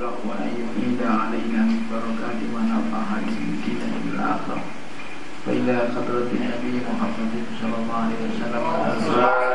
الأخيرة وأن يعيد علينا من بركات ونفعه في الدين والآخرة فإلى حضرة النبي محمد صلى الله عليه وسلم.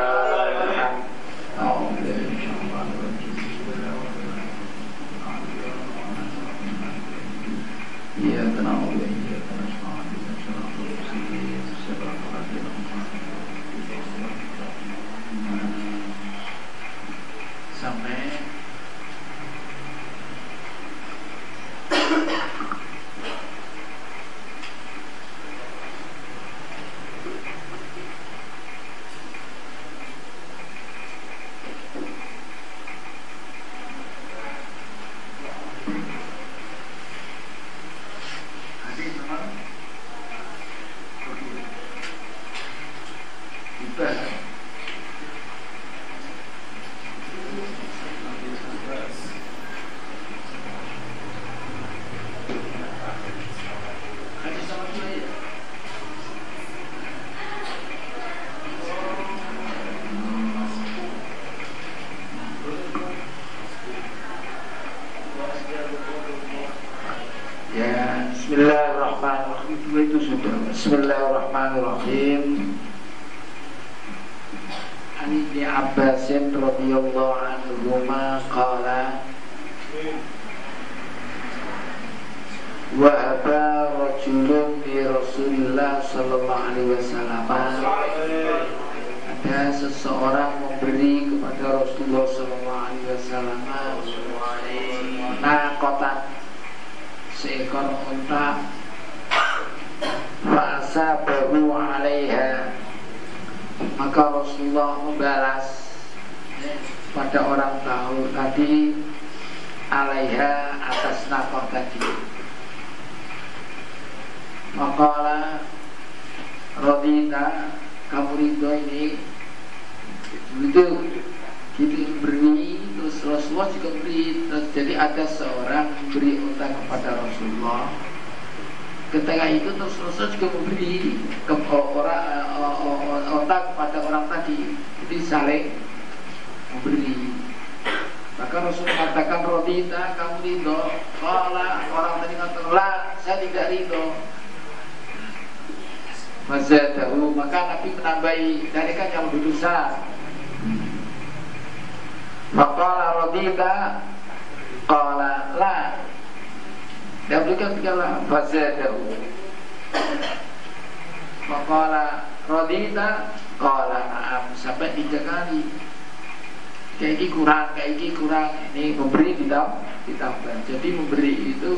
Ini memberi ditambah. Jadi memberi itu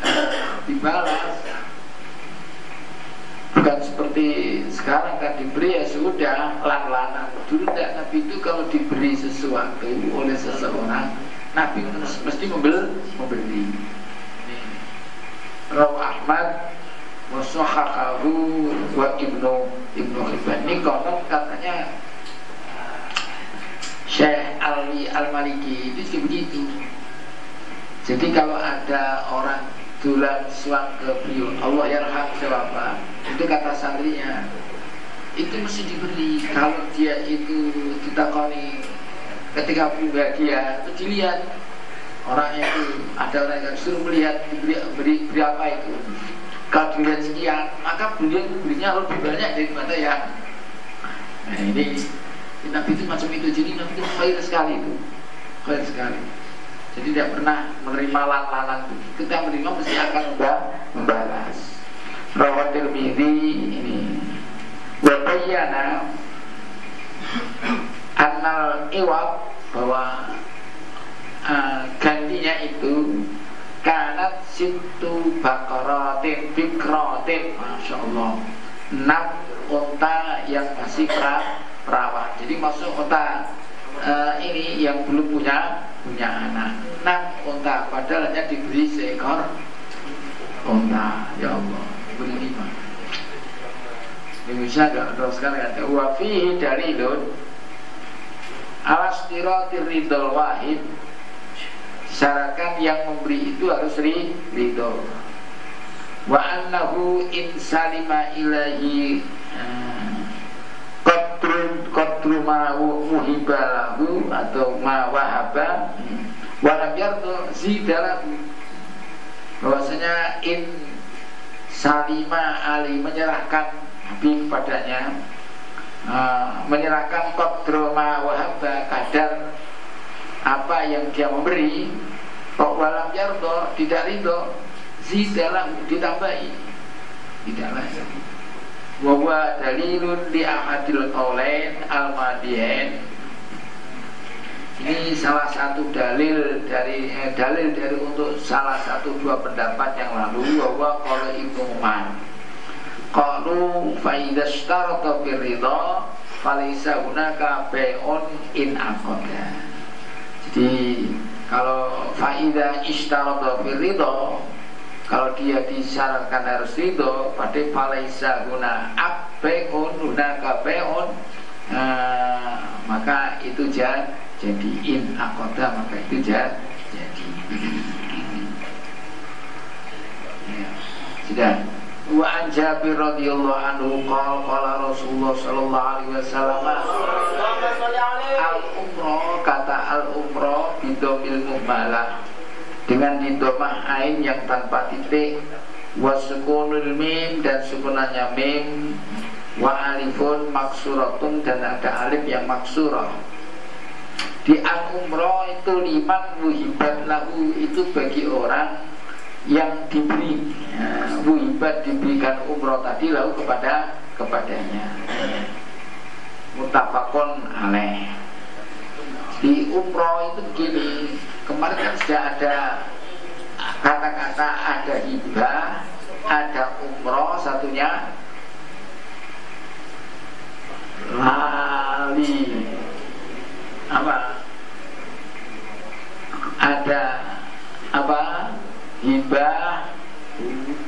eh, dibalas, bukan seperti sekarang kan diberi ya sudah lan-lanan. Dulu tidak Nabi itu kalau diberi sesuatu oleh seseorang, Nabi mesti membeli, memberi. Raw Ahmad Wasohakahu wa ibnu ibnu Hibban ini konon katanya Syekh Alwi Al-Maliki itu begitu. Jadi kalau ada orang tulang suang ke beliau Allah yarham siapa? Itu kata santrinya. Itu mesti diberi. Kalau dia itu ditakoni Ketika punya dia Itu dilihat. Orang itu Ada orang yang suruh melihat Beri, beri, beri apa itu? Kalau dilihat sekian Maka beliau berinya lebih banyak daripada yang Nah ini Nabi itu macam itu. Jadi Nabi itu khair sekali itu. Khair sekali. Jadi tidak pernah menerima lan-lanan itu kita menerima mesti akan membalas. Rawat Tirmidzi ini. Wabayana Annal iwab bahwa uh, gantinya itu kanat situ bakaratin bikrotin Masya Allah. Enam unta yang masih pra perawan. Jadi maksud unta uh, ini yang belum punya punya anak. Enam unta padahal hanya diberi seekor unta. Ya Allah, beri lima. Indonesia enggak teruskan kata wafihi dalilun alas tirotir ridol wahid syaratkan yang memberi itu harus ridho wa annahu in salima ilahi qadrun qadru ma muhibalahu atau ma wahaba walam yardo zidalahu. Bahwasanya in salima ali menyerahkan Habib kepadanya menyerahkan kodroma wahabba kadar apa yang dia memberi kok walam yardo tidak ridho zidalahu ditambahi. Tidak bahwa dalilun di ahadil qaulain al madihin ini salah satu dalil dari eh, dalil dari untuk salah satu dua pendapat yang lalu. Bahwa kalau Ibnu Umar. Faidah atau birridha falisa hunaka be'un in akoda jadi kalau faidah atau birridha kalau dia disyaratkan harus ridho pada falaisa guna abbeun hunaka be'un nah, maka itu jangan jadi in akoda maka itu jadi ya. sudah. Wa an Jabir radhiyallahu anhu qala qala Rasulullah sallallahu alaihi wasallam al umroh kata al umroh bidomil mubalah dengan didomah ain yang tanpa titik. Wasukunul mim dan sukunannya mim. Wa alifun maksuratun dan ada alif yang maksurah. Di al umroh itu liman wuhibat lahu itu bagi orang yang diberi ya, wuhibat diberikan umroh tadi lalu kepada kepadanya. Mutafakon aneh di umroh itu begini kemarin kan sudah ada kata-kata ada hibah ada umroh satunya lali. Apa? Ada apa? Hibah.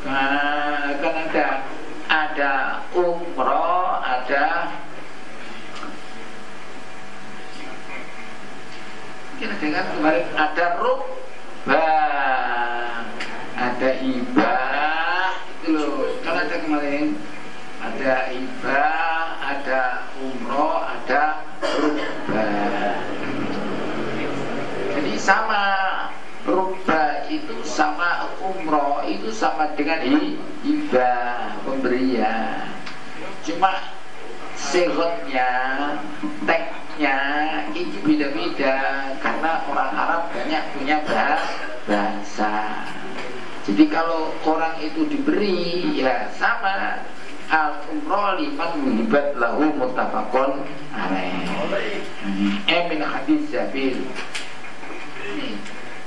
Nah, kan ada. Ada umroh ada kira-kira kemarin ada rubah ada hibah itu loh. Kan ada kemarin ada hibah ada umroh ada rubah jadi sama rubah itu sama umroh itu sama dengan hibah pemberian. Cuma sehotnya teksnya itu beda-beda karena orang Arab banyak punya bahasa. Jadi kalau orang itu diberi ya sama. Al umroh liman muhibat lahu mutafakon alaih. Emin eh, hadis Jabir.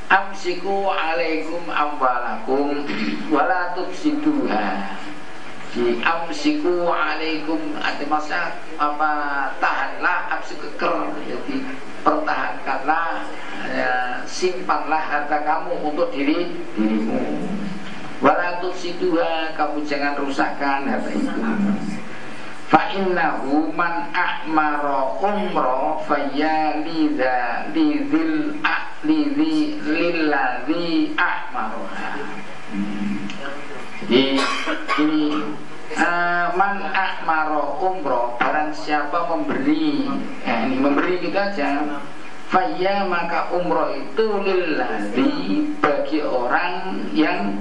Amsiku alaikum amwalakum wala tufsiduha. di amsiku alaikum ada masa apa tahanlah amsiku ker jadi pertahankanlah ya, simpanlah harta kamu untuk diri dirimu Walatul siduha kamu jangan rusakkan harta itu. Fa innahu man ahmara umra fayya lidha lidhil lidhi lilladhi ahmaroha. Jadi ini uh, man ahmaro umroh barang siapa memberi. Eh, ini memberi kita aja. Faya maka umroh itu lilladhi bagi orang yang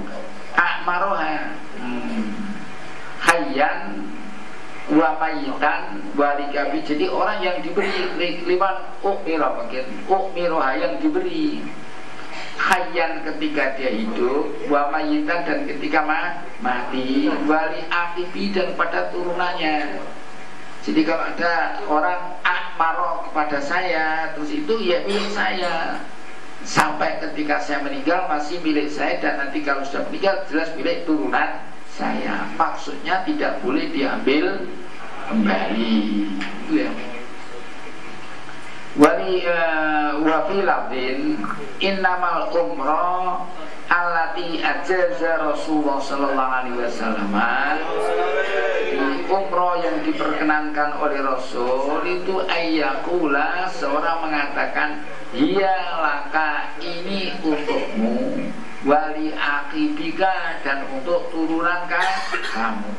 akmaroha. Hmm. hayyan wa mayitan walikabi jadi orang yang diberi liman ukmiro mungkin ukmiroha yang diberi hayyan ketika dia hidup wa mayitan dan ketika ma mati wali akibi dan pada turunannya. Jadi kalau ada orang akmaro kepada saya terus itu ya milik saya. Sampai ketika saya meninggal masih milik saya dan nanti kalau sudah meninggal jelas milik turunan saya. Maksudnya tidak boleh diambil kembali. Itu ya wali uh, wa innamal umrah allati ajaza Rasulullah sallallahu alaihi wasallam umroh yang diperkenankan oleh Rasul itu ayyakula seorang mengatakan Iya laka ini untukmu Wali akibika dan untuk turunan kamu.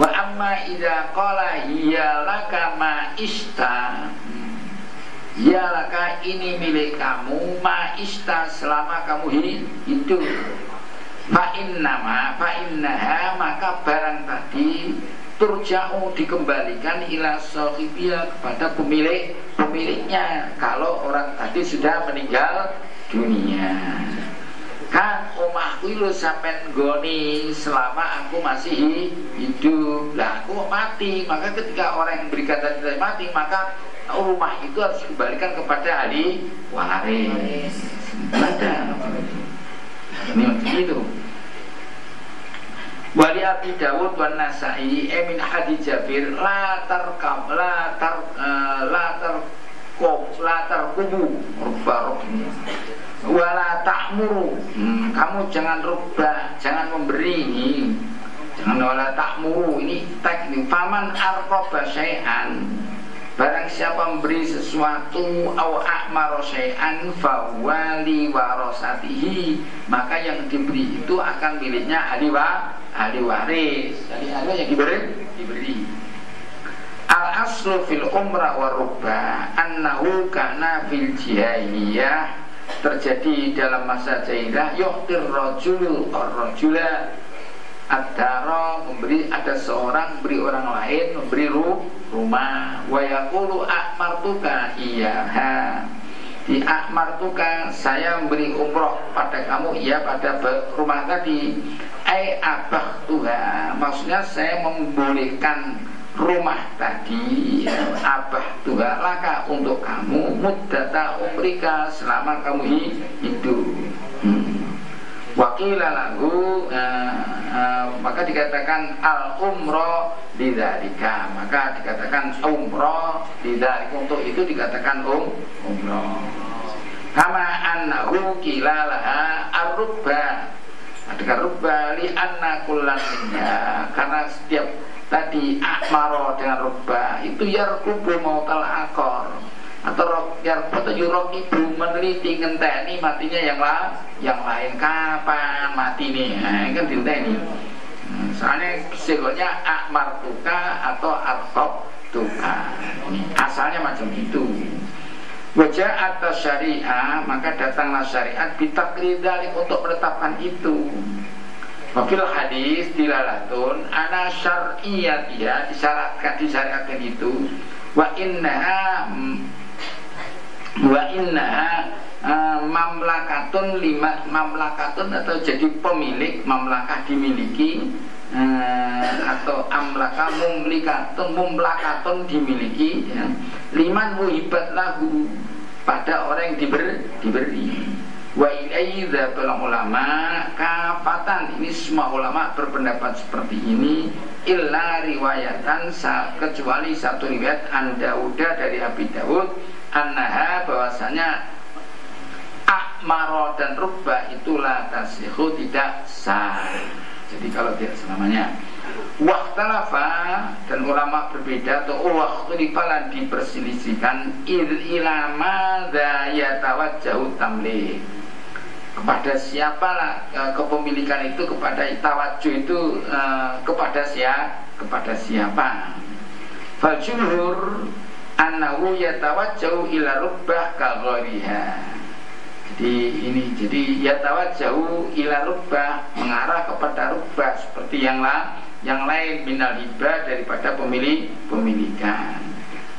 Wa amma idha qala hiya laka ma ista Ya ini milik kamu Ma'ista selama kamu hidup. Fa'innama Fa'innaha maka barang tadi Turja'u dikembalikan ila sohibia kepada pemilik pemiliknya. Kalau orang tadi sudah meninggal dunia Kan omahku itu sampai goni selama aku masih hidup. Lah aku mati. Maka ketika orang yang berikan tadi mati Maka rumah itu harus dikembalikan kepada ahli waris. Ada. Ini itu Wali Abi Dawud wa Nasai Emin Hadi Jabir La tarkam La tar uh, La tarkob La tarkubu Rubah wala ta'muru. Hmm, kamu jangan rubah jangan memberi. Ini jangan wala ta'muru. Ini teknik. Paman arqaba syai'an. Barang siapa memberi sesuatu au a'maro syai'an fawali warosatihi maka yang diberi itu akan miliknya ahli wa ahli waris. Jadi ahli yang diberi diberi al aslu fil umrah wa rubah annahu kana fil jahiliyah. Terjadi dalam masa jahiliyah yuhtir rajul rajula adaro memberi ada seorang memberi orang lain memberi ru, rumah. Wa yaqulu akmartuka iya ha. Di akmartuka saya memberi umroh pada kamu iya pada rumah tadi. Ai abah tuha maksudnya saya membolehkan rumah tadi abah Tuhan laka untuk kamu muddata umrika selama kamu hidup. Hmm. wakila lagu uh, uh, maka dikatakan al umroh didalika maka dikatakan umroh didalika untuk itu dikatakan um umroh kama annahu kilalaha arrubba. Adakah rubba li anna kullan karena setiap tadi akmaro dengan rubah itu yarkubu mau akor. Atau yarkubu yurok ibu meneliti ngenteni matinya yang lain yang lain. Kapan mati nih nah, kan dinteni hmm, soalnya sebenarnya akmar tuka atau arkop tuka ini asalnya macam itu. Wajah atas syariah maka datanglah syariat bitakridalik untuk menetapkan itu Wafil hadis dilalatun ana syar'iyatiyah disyaratkan disyariatkan itu wa innaha wa innaha uh, mamlakatun lima mamlakatun atau jadi pemilik mamlakah dimiliki uh, atau amlaka mumlikatun mumlakatun dimiliki ya. liman muhibat lahu pada orang yang diber, diberi Wa ilaihi ulama kafatan ini semua ulama berpendapat seperti ini illa riwayatan kecuali satu riwayat an Dauda dari Abi Daud annaha bahwasanya akmaro dan rubah itulah tasihu tidak sah. Jadi kalau tidak selamanya Waktalafa dan ulama berbeda atau waktu dipalan diperselisihkan ilama dayatawat jauh tamlih kepada siapalah e, kepemilikan itu kepada tawajjuh itu e, kepada siapa kepada siapa. Fajumhur annahu yatawajjahu ila rubbah jadi ini jadi yatawajjahu ila rubbah mengarah kepada rubbah seperti yang lain yang lain minal hibah daripada pemilik pemilikan.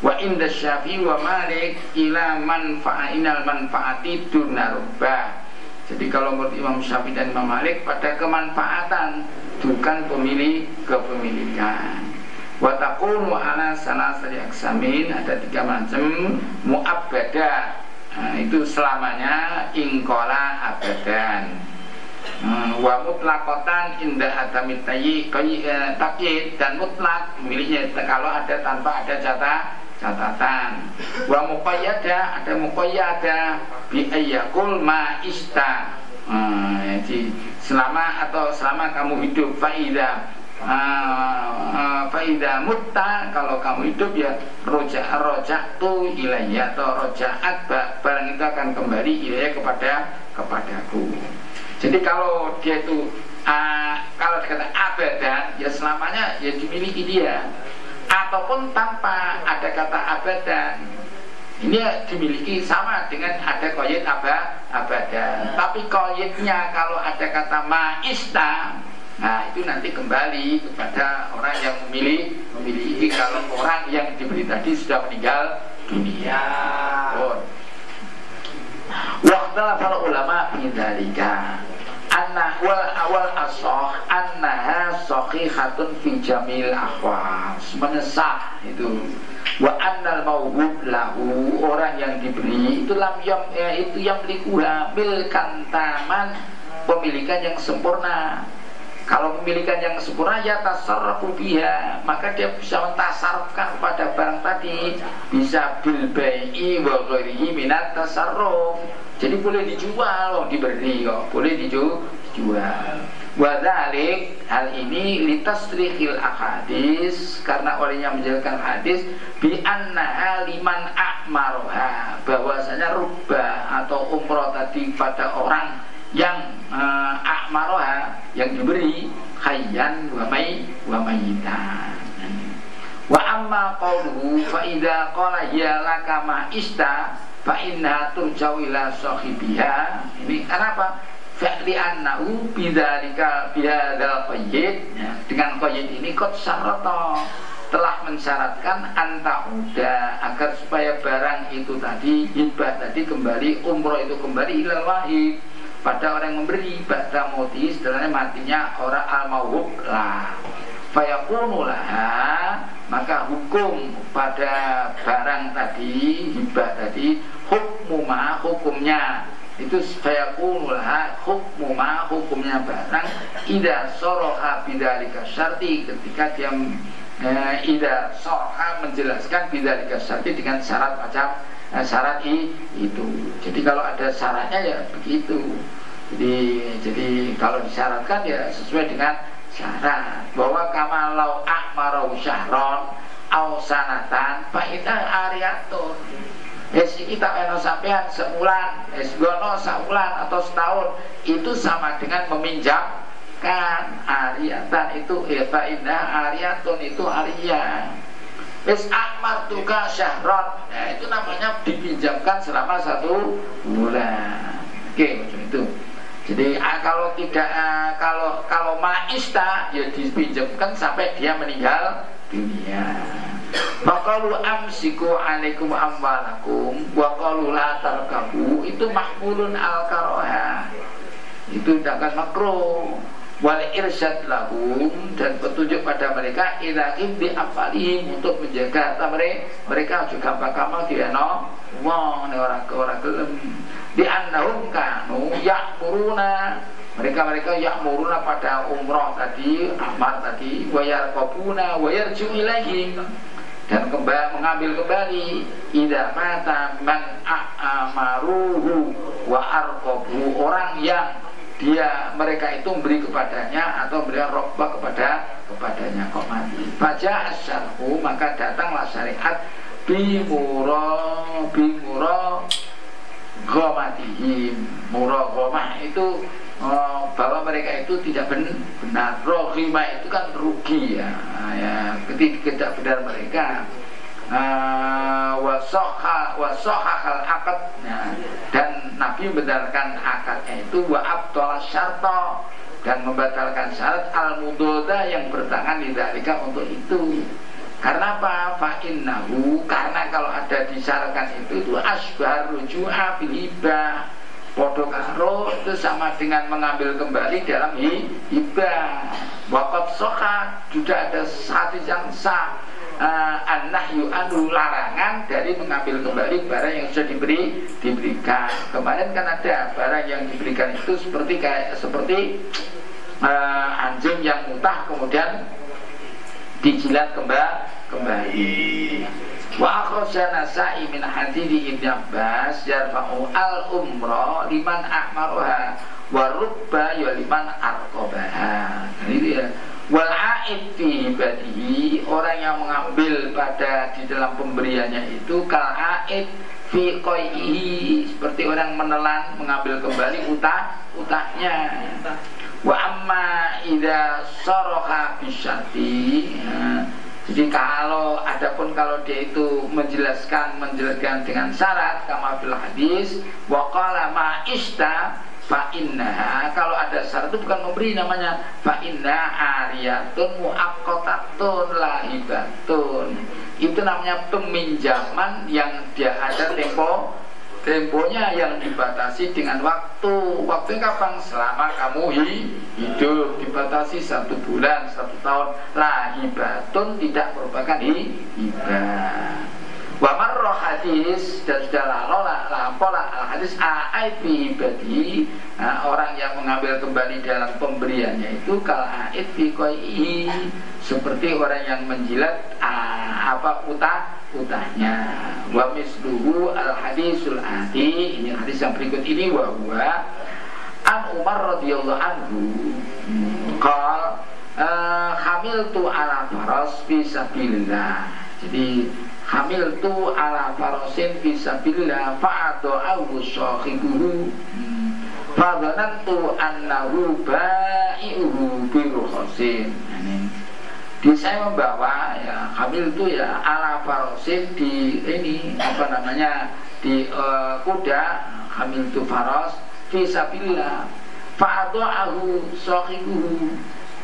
Wa inda syafi wa malik ila manfa'inal manfaati durna rubbah jadi kalau menurut Imam Syafi'i dan Imam Malik pada kemanfaatan bukan pemilih kepemilikan. Watakunu ala salasari aksamin ada tiga macam muabbada. Nah, itu selamanya ingkola abadan. Hmm, wa mutlakotan indah adamit tayi eh, dan mutlak miliknya kalau ada tanpa ada jatah catatan. Wa muqayyada ada muqayyada. Bi ayyakul ma ista. Hmm, jadi selama atau selama kamu hidup faida uh, faida mutta kalau kamu hidup ya roja roja tu ilayya atau rojaat barang itu akan kembali ilayya kepada kepadaku. Jadi kalau dia itu uh, kalau dikata abadan ya selamanya ya dimiliki dia ataupun tanpa ada kata abadan. Ini dimiliki sama dengan ada koyit abah abada tapi koyitnya kalau ada kata maista nah itu nanti kembali kepada orang yang memilih memiliki. Kalau orang yang diberi tadi sudah meninggal dunia. Oh. Waktu para ulama bidalika anna wal awal asoh annaha sahihatun fi jamil ahwas menesah itu. Wa annal mauhub lahu orang yang diberi itu lam yam ya, itu yang likuha milkan taman pemilikan yang sempurna. Kalau pemilikan yang sempurna ya tasarrufu biha maka dia bisa mentasarrufkan pada barang tadi. Bisa bil bai'i wa ghairihi minat tasarruf. Jadi boleh dijual loh diberi kok. Boleh dijual Wadalik hal ini litasrihil ahadis karena olehnya menjelaskan hadis bi anna liman akmaroha bahwasanya rubah atau umroh tadi pada orang yang uh, akmaroha yang diberi khayyan wa may wa wa amma qawluhu fa idza qala ya laka ma ista fa inna turjau ila sahibiha. Ini kenapa Fa'li annahu bidzalika bihadzal qayyid. Ya, dengan qayyid ini kot syarata. Telah mensyaratkan anta udah agar supaya barang itu tadi hibah tadi kembali umroh itu kembali ilal wahid. Pada orang yang memberi ba'da mauti setelahnya matinya orang al mawhub lah. Fayakunu laha maka hukum pada barang tadi hibah tadi hukmuma hukumnya itu saya kunulha hukmu ma hukumnya barang. Ida soroha bidalika syarti. Ketika dia eh, ida soroha menjelaskan bidalika syarti dengan syarat macam eh, syarat itu. Jadi kalau ada syaratnya ya begitu. Jadi jadi kalau disyaratkan ya sesuai dengan syarat. Bahwa kamalau akmarau syahron au sanatan fa ariatur Es kita eno sampean sebulan, es gono sebulan atau setahun itu sama dengan meminjamkan ariatan itu eva indah ariatun itu aria. Es akmar tuka syahron, ya itu namanya dipinjamkan selama satu bulan. Oke, itu. Jadi ah, kalau tidak ah, kalau kalau maista ya dipinjamkan sampai dia meninggal dunia. Makalu amsiku alaikum amwalakum Wa qalu la tarkabu Itu mahmulun al karoha Itu tidak makro Wal irsyad lahum Dan petunjuk pada mereka Ilahim di apalihim Untuk menjaga harta mereka. Mereka juga gampang-gampang dia no. Wong orang ke orang gelem. Di annahum kanu Ya'muruna. Mereka-mereka yang muruna pada umroh tadi, amar tadi, wayar kopuna, wayar lagi dan kembali mengambil kembali ida mata man amaruhu wa arqabu orang yang dia mereka itu memberi kepadanya atau beri rokbah kepada kepadanya. Kok mati? Baca asyarhu maka datanglah syariat bimuro bimuro gomatihim muro gomah itu oh, bahwa mereka itu tidak benar. Rohima itu kan rugi ya, ya. Ketika tidak benar mereka uh, wasoha wasoha akad. Ya, dan Nabi membenarkan akadnya itu wa abdul syarto dan membatalkan syarat al mudoda yang bertangan di untuk itu. Karena apa? Fa'innahu Karena kalau ada disyaratkan itu Itu asbar ruju'a bilibah Podo karo itu sama dengan mengambil kembali dalam hibah. Wakot soka juga ada satu yang sah uh, an-nahyu anu larangan dari mengambil kembali barang yang sudah diberi diberikan. Kemarin kan ada barang yang diberikan itu seperti kayak seperti uh, anjing yang mutah kemudian dijilat kembali kembali. Wa akhraja Nasa'i min hadidi Ibn Abbas yarfa'u al-umra liman ahmaruha wa rubba ya liman arqabaha. Nah, itu ya. Wal aid fi ibadihi orang yang mengambil pada di dalam pemberiannya itu kal aid fi qaihi seperti orang menelan mengambil kembali utah utahnya. Wa amma idza saraha bisyati ya jadi kalau adapun kalau dia itu menjelaskan menjelaskan dengan syarat kama bil hadis wa qala ma ista fa inna. Kalau ada syarat itu bukan memberi namanya fa inna ariyatun muaqqatatun lahibatun. Itu namanya peminjaman yang dia ada tempo temponya yang dibatasi dengan waktu. Waktu kapan? Selama kamu hidup. Dibatasi satu bulan satu tahun. Lah hibatun tidak merupakan hibah wa marroh hadis dan sudah lalu lah. Pola hadis a'id ibadi nah, orang yang mengambil kembali dalam pemberiannya itu kal a'id fi seperti orang yang menjilat apa utah utahnya. Wa misluhu al hadisul ati. Ini hadis yang berikut ini wa huwa an Umar radhiyallahu anhu qal uh, hamil tu ala faras fi sabilillah. Jadi hamil tu ala farasin fi sabilillah fa'adha'ahu sahibuhu. Fadhanantu annahu ba'i'uhu bi ruhasin di saya membawa ya hamil itu ya ala farosin di ini apa namanya di uh, kuda hamil itu faros fisabilillah fa'adha'ahu sahibuhu.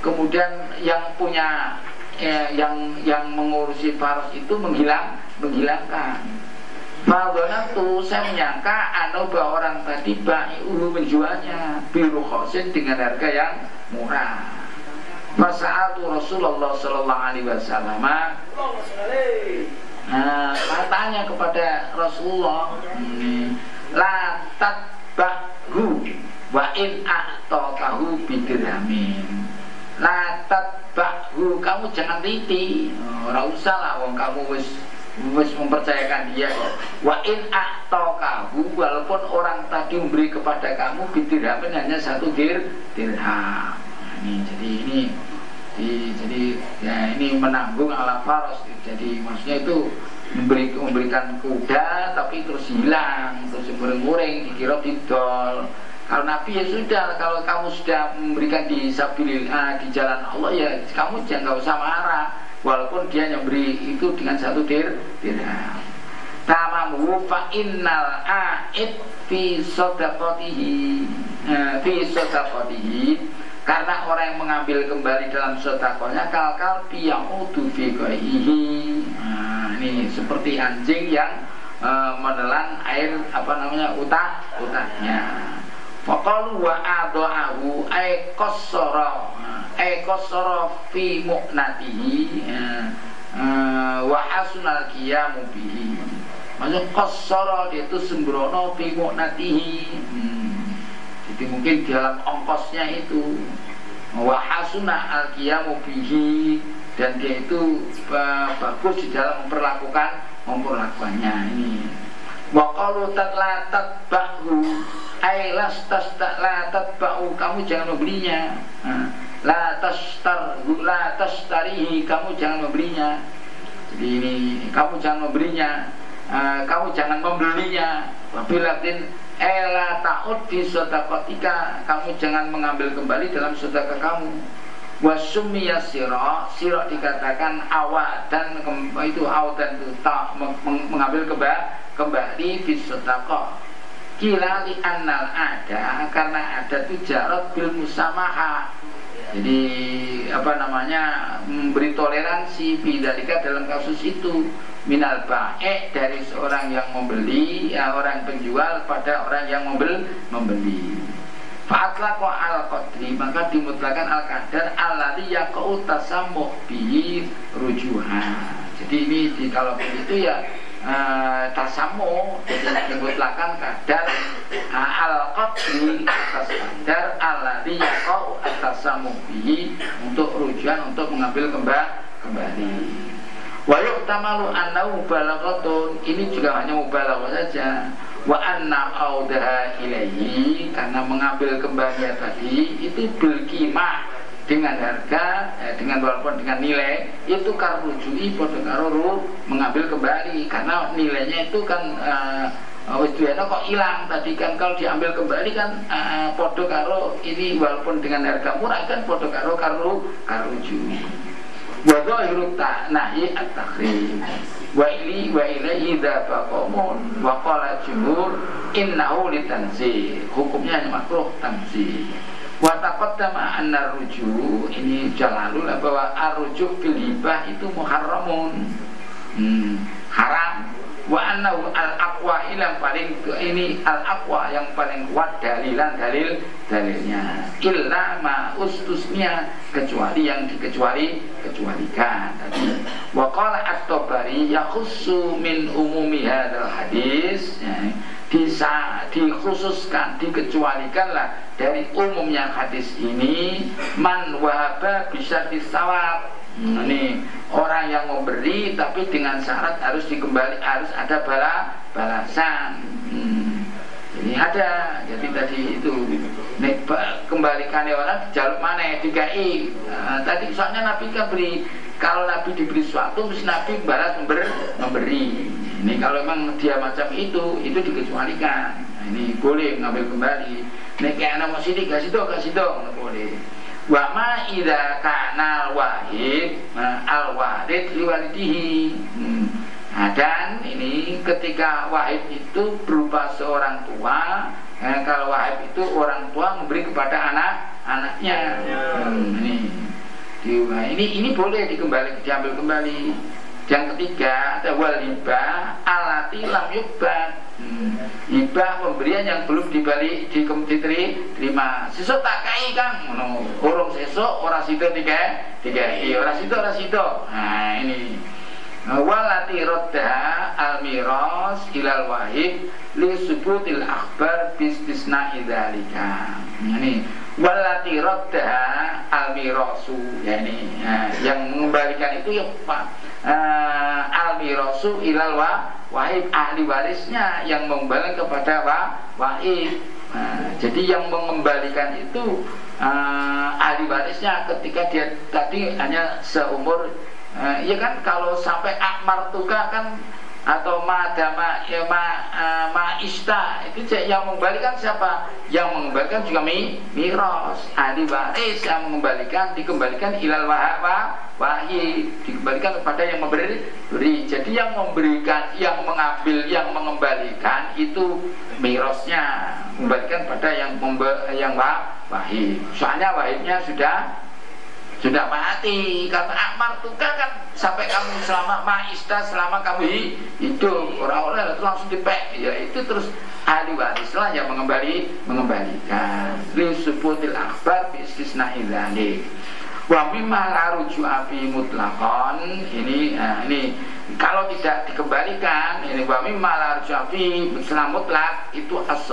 Kemudian yang punya eh, yang yang mengurusi faros itu menghilang menghilangkan. Tuh saya menyangka anu bahwa orang tadi ba'i'uhu menjualnya. Biru khosin dengan harga yang murah. Fasa'atu Rasulullah Sallallahu Alaihi Wasallam. Nah, katanya kepada Rasulullah hmm, La tatba'hu Wa in a'tokahu bidirhamin La tatba'hu Kamu jangan titi oh, usah lah wong kamu wis wis mempercayakan dia. Wa in a'tokahu walaupun orang tadi memberi kepada kamu bidirhamin hanya satu dir dirham. Ini jadi ini di, jadi ya ini menanggung ala faros. Jadi maksudnya itu memberi, memberikan kuda tapi terus hilang terus goreng-goreng dikira didol kalau Nabi ya sudah kalau kamu sudah memberikan di sabilil ah, di jalan Allah ya kamu jangan nggak usah marah. Walaupun dia yang beri itu dengan satu dir dirham. Tamamu fa innal a'id fi sodakotihi eh, fi sodakotihi karena orang yang mengambil kembali dalam sotakonya kalkal udu fiqaihi nah, ini seperti anjing yang e, menelan air apa namanya utah utahnya Faqalu wa ado'ahu ay qassara fi mu'natihi e, e, wa hasunal qiyamu bihi. Maksudnya qassara itu sembrono fi mu'natihi. Hmm. Jadi mungkin dalam ongkosnya itu wahasuna al qiyamu bihi dan dia itu uh, bagus di dalam memperlakukan memperlakukannya ini. Wa qalu la tatba'u ay lastas la tatba'u kamu jangan membelinya. La tastar la tastarihi kamu jangan membelinya. Jadi ini kamu jangan membelinya. Kamu jangan membelinya. Wabilatin Ela ta'ud di sodakotika Kamu jangan mengambil kembali dalam sodaka kamu. Wasumia siro. Siro dikatakan awak Dan itu awak dan itu tak mengambil kembali Kembali di sodako Kila li annal ada Karena ada tujarat bil musamaha. Jadi apa namanya memberi toleransi bidalika dalam kasus itu. Minal baik dari seorang yang membeli ya orang penjual pada orang yang membeli membeli. Fa'atlaqa al qadri maka dimutlakan al qadar alladhi yaqau tasammuh bihi rujuhan. Jadi ini di kalau begitu ya uh, tasamu jadi dimutlakan kadar uh, al qadri atas kadar alladhi yaqau tasammuh bihi untuk rujuhan untuk mengambil kembali kembali. Wa yuhtamalu annahu balaghatun ini juga hanya mubalaghah saja. Wa anna audaha ilaihi karena mengambil kembali tadi itu bil dengan harga eh, dengan walaupun dengan nilai itu karujui pada karo mengambil kembali. Karena nilainya itu kan uh, wis kok hilang. Tadi kan kalau diambil kembali kan uh, podo karo ini walaupun dengan harga murah kan podo karo karo karuju wa dhahiru nahi at-tahrim wa ili wa ilaihi dzaba qaumun wa qala jumhur innahu hukumnya makruh tanzih wa taqaddama anna ruju ini jalalul bahwa arrujuk fil hibah itu muharramun. Hmm, haram. Wa annahu al aqwa ilam paling ini al aqwa yang paling kuat dalilan dalil dalilnya. Illa ma ustusnya kecuali yang dikecuali kecualikan. Tadi. Wa qala at-tabari min umumi hadzal hadis ya, bisa dikhususkan dikecualikanlah dari umumnya hadis ini man wahaba bisa disawab Hmm, ini orang yang memberi tapi dengan syarat harus dikembali harus ada bala balasan. Hmm. Ini ada jadi tadi itu. Nih, kembalikan orang jalur mana dikai. Nah, tadi soalnya Nabi kan beri kalau Nabi diberi sesuatu terus Nabi balas member, memberi. Ini kalau memang dia macam itu itu dikecualikan. Nah, ini boleh ngambil kembali. Nih kayak anak masih dikasih dong kasih dong boleh. Wa ma idza kana wahid al wahid liwalidihi hmm. Nah, dan ini ketika wahid itu berupa seorang tua eh, kalau wahid itu orang tua memberi kepada anak anaknya hmm, ini ini ini boleh dikembali diambil kembali yang ketiga ada walibah alati lam yubah Hmm. Pemberian yang belum dibalik di diterima. Sesuk tak kai Kang, ngono. Urung sesuk ora sida tiga tiga ora sida ora sida. Nah, ini walati rodda al miros ilal wahid li subutil akhbar bistisna idzalika. Ini walati rodda al mirosu ya ya, yang mengembalikan itu ya Pak uh, al mirosu ilal wa wahib ahli warisnya yang mengembalikan kepada wa, wahib nah, jadi yang mengembalikan itu uh, ahli warisnya ketika dia tadi hanya seumur uh, ya kan kalau sampai akmar tuka kan atau madama ya ma, uh, ma ista itu yang mengembalikan siapa? Yang mengembalikan juga mi, miros. Ahli waris yang mengembalikan dikembalikan ilal wahaba wahyi dikembalikan kepada yang memberi beri. Jadi yang memberikan yang mengambil yang mengembalikan itu mirosnya. Kembalikan pada yang membe, yang wah, wahid soalnya wahidnya sudah sudah mati. Kata Akmar tuh kan sampai kamu selama maista selama kamu hidup orang-orang itu langsung dipek. Ya itu terus ahli warislah yang mengembali mengembalikan. Li subutil akbar bi istisna dzalik wa mimma mutlakon ini nah, ini kalau tidak dikembalikan ini wa mimma laruju api mutlak itu as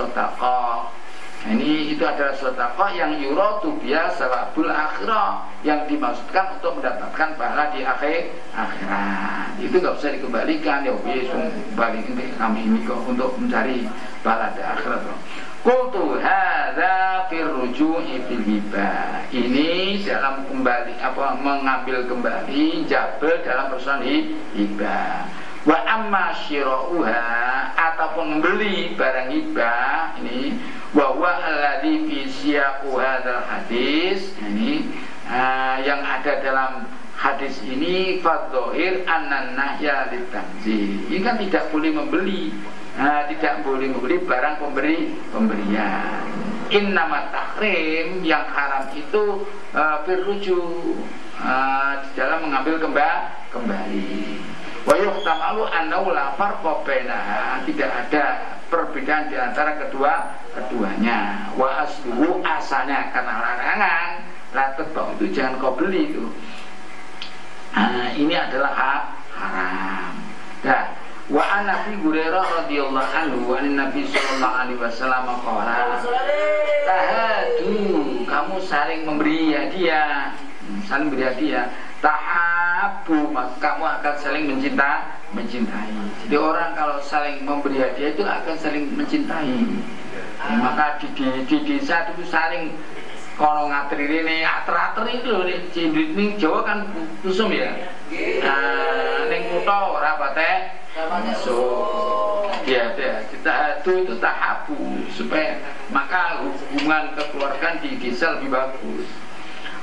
ini itu adalah sodakoh yang yurotu biasa wabul akhirah yang dimaksudkan untuk mendapatkan pahala di akhir akhirat. Itu nggak usah dikembalikan ya wis balik kami ini kok untuk mencari pahala di akhirat. Kultu hadza firruju'i fil hibah. Ini dalam kembali apa mengambil kembali jabel dalam persoalan hibah. Wa amma syira'uha ataupun membeli barang hibah ini wa huwa alladhi fi siyaqu hadzal hadis ini uh, yang ada dalam hadis ini fadzohir anan nahya litanzih. Ini kan tidak boleh membeli uh, tidak boleh membeli barang pemberi pemberian. Innama tahrim yang haram itu uh, firruju uh, dalam mengambil kembali kembali Wa yuhtamalu annahu la farqa tidak ada perbedaan di antara kedua keduanya. Wa asluhu asalnya karena larangan latut itu jangan kau beli itu. Nah, ini adalah hak haram. Nah, wa Nabi Hurairah radhiyallahu anhu wa Nabi sallallahu alaihi wasallam qala tahadu kamu saling memberi hadiah saling beri hadiah tahabu maka kamu akan saling mencinta mencintai. Jadi orang kalau saling memberi hadiah itu akan saling mencintai. Ya, maka di, di, di desa itu saling kalau ngatri ini itu nih cindrit ini Jawa kan kusum ya. Nah, neng kuto teh so ya ya kita itu itu tahabu. Supaya maka hubungan kekeluargaan di desa lebih bagus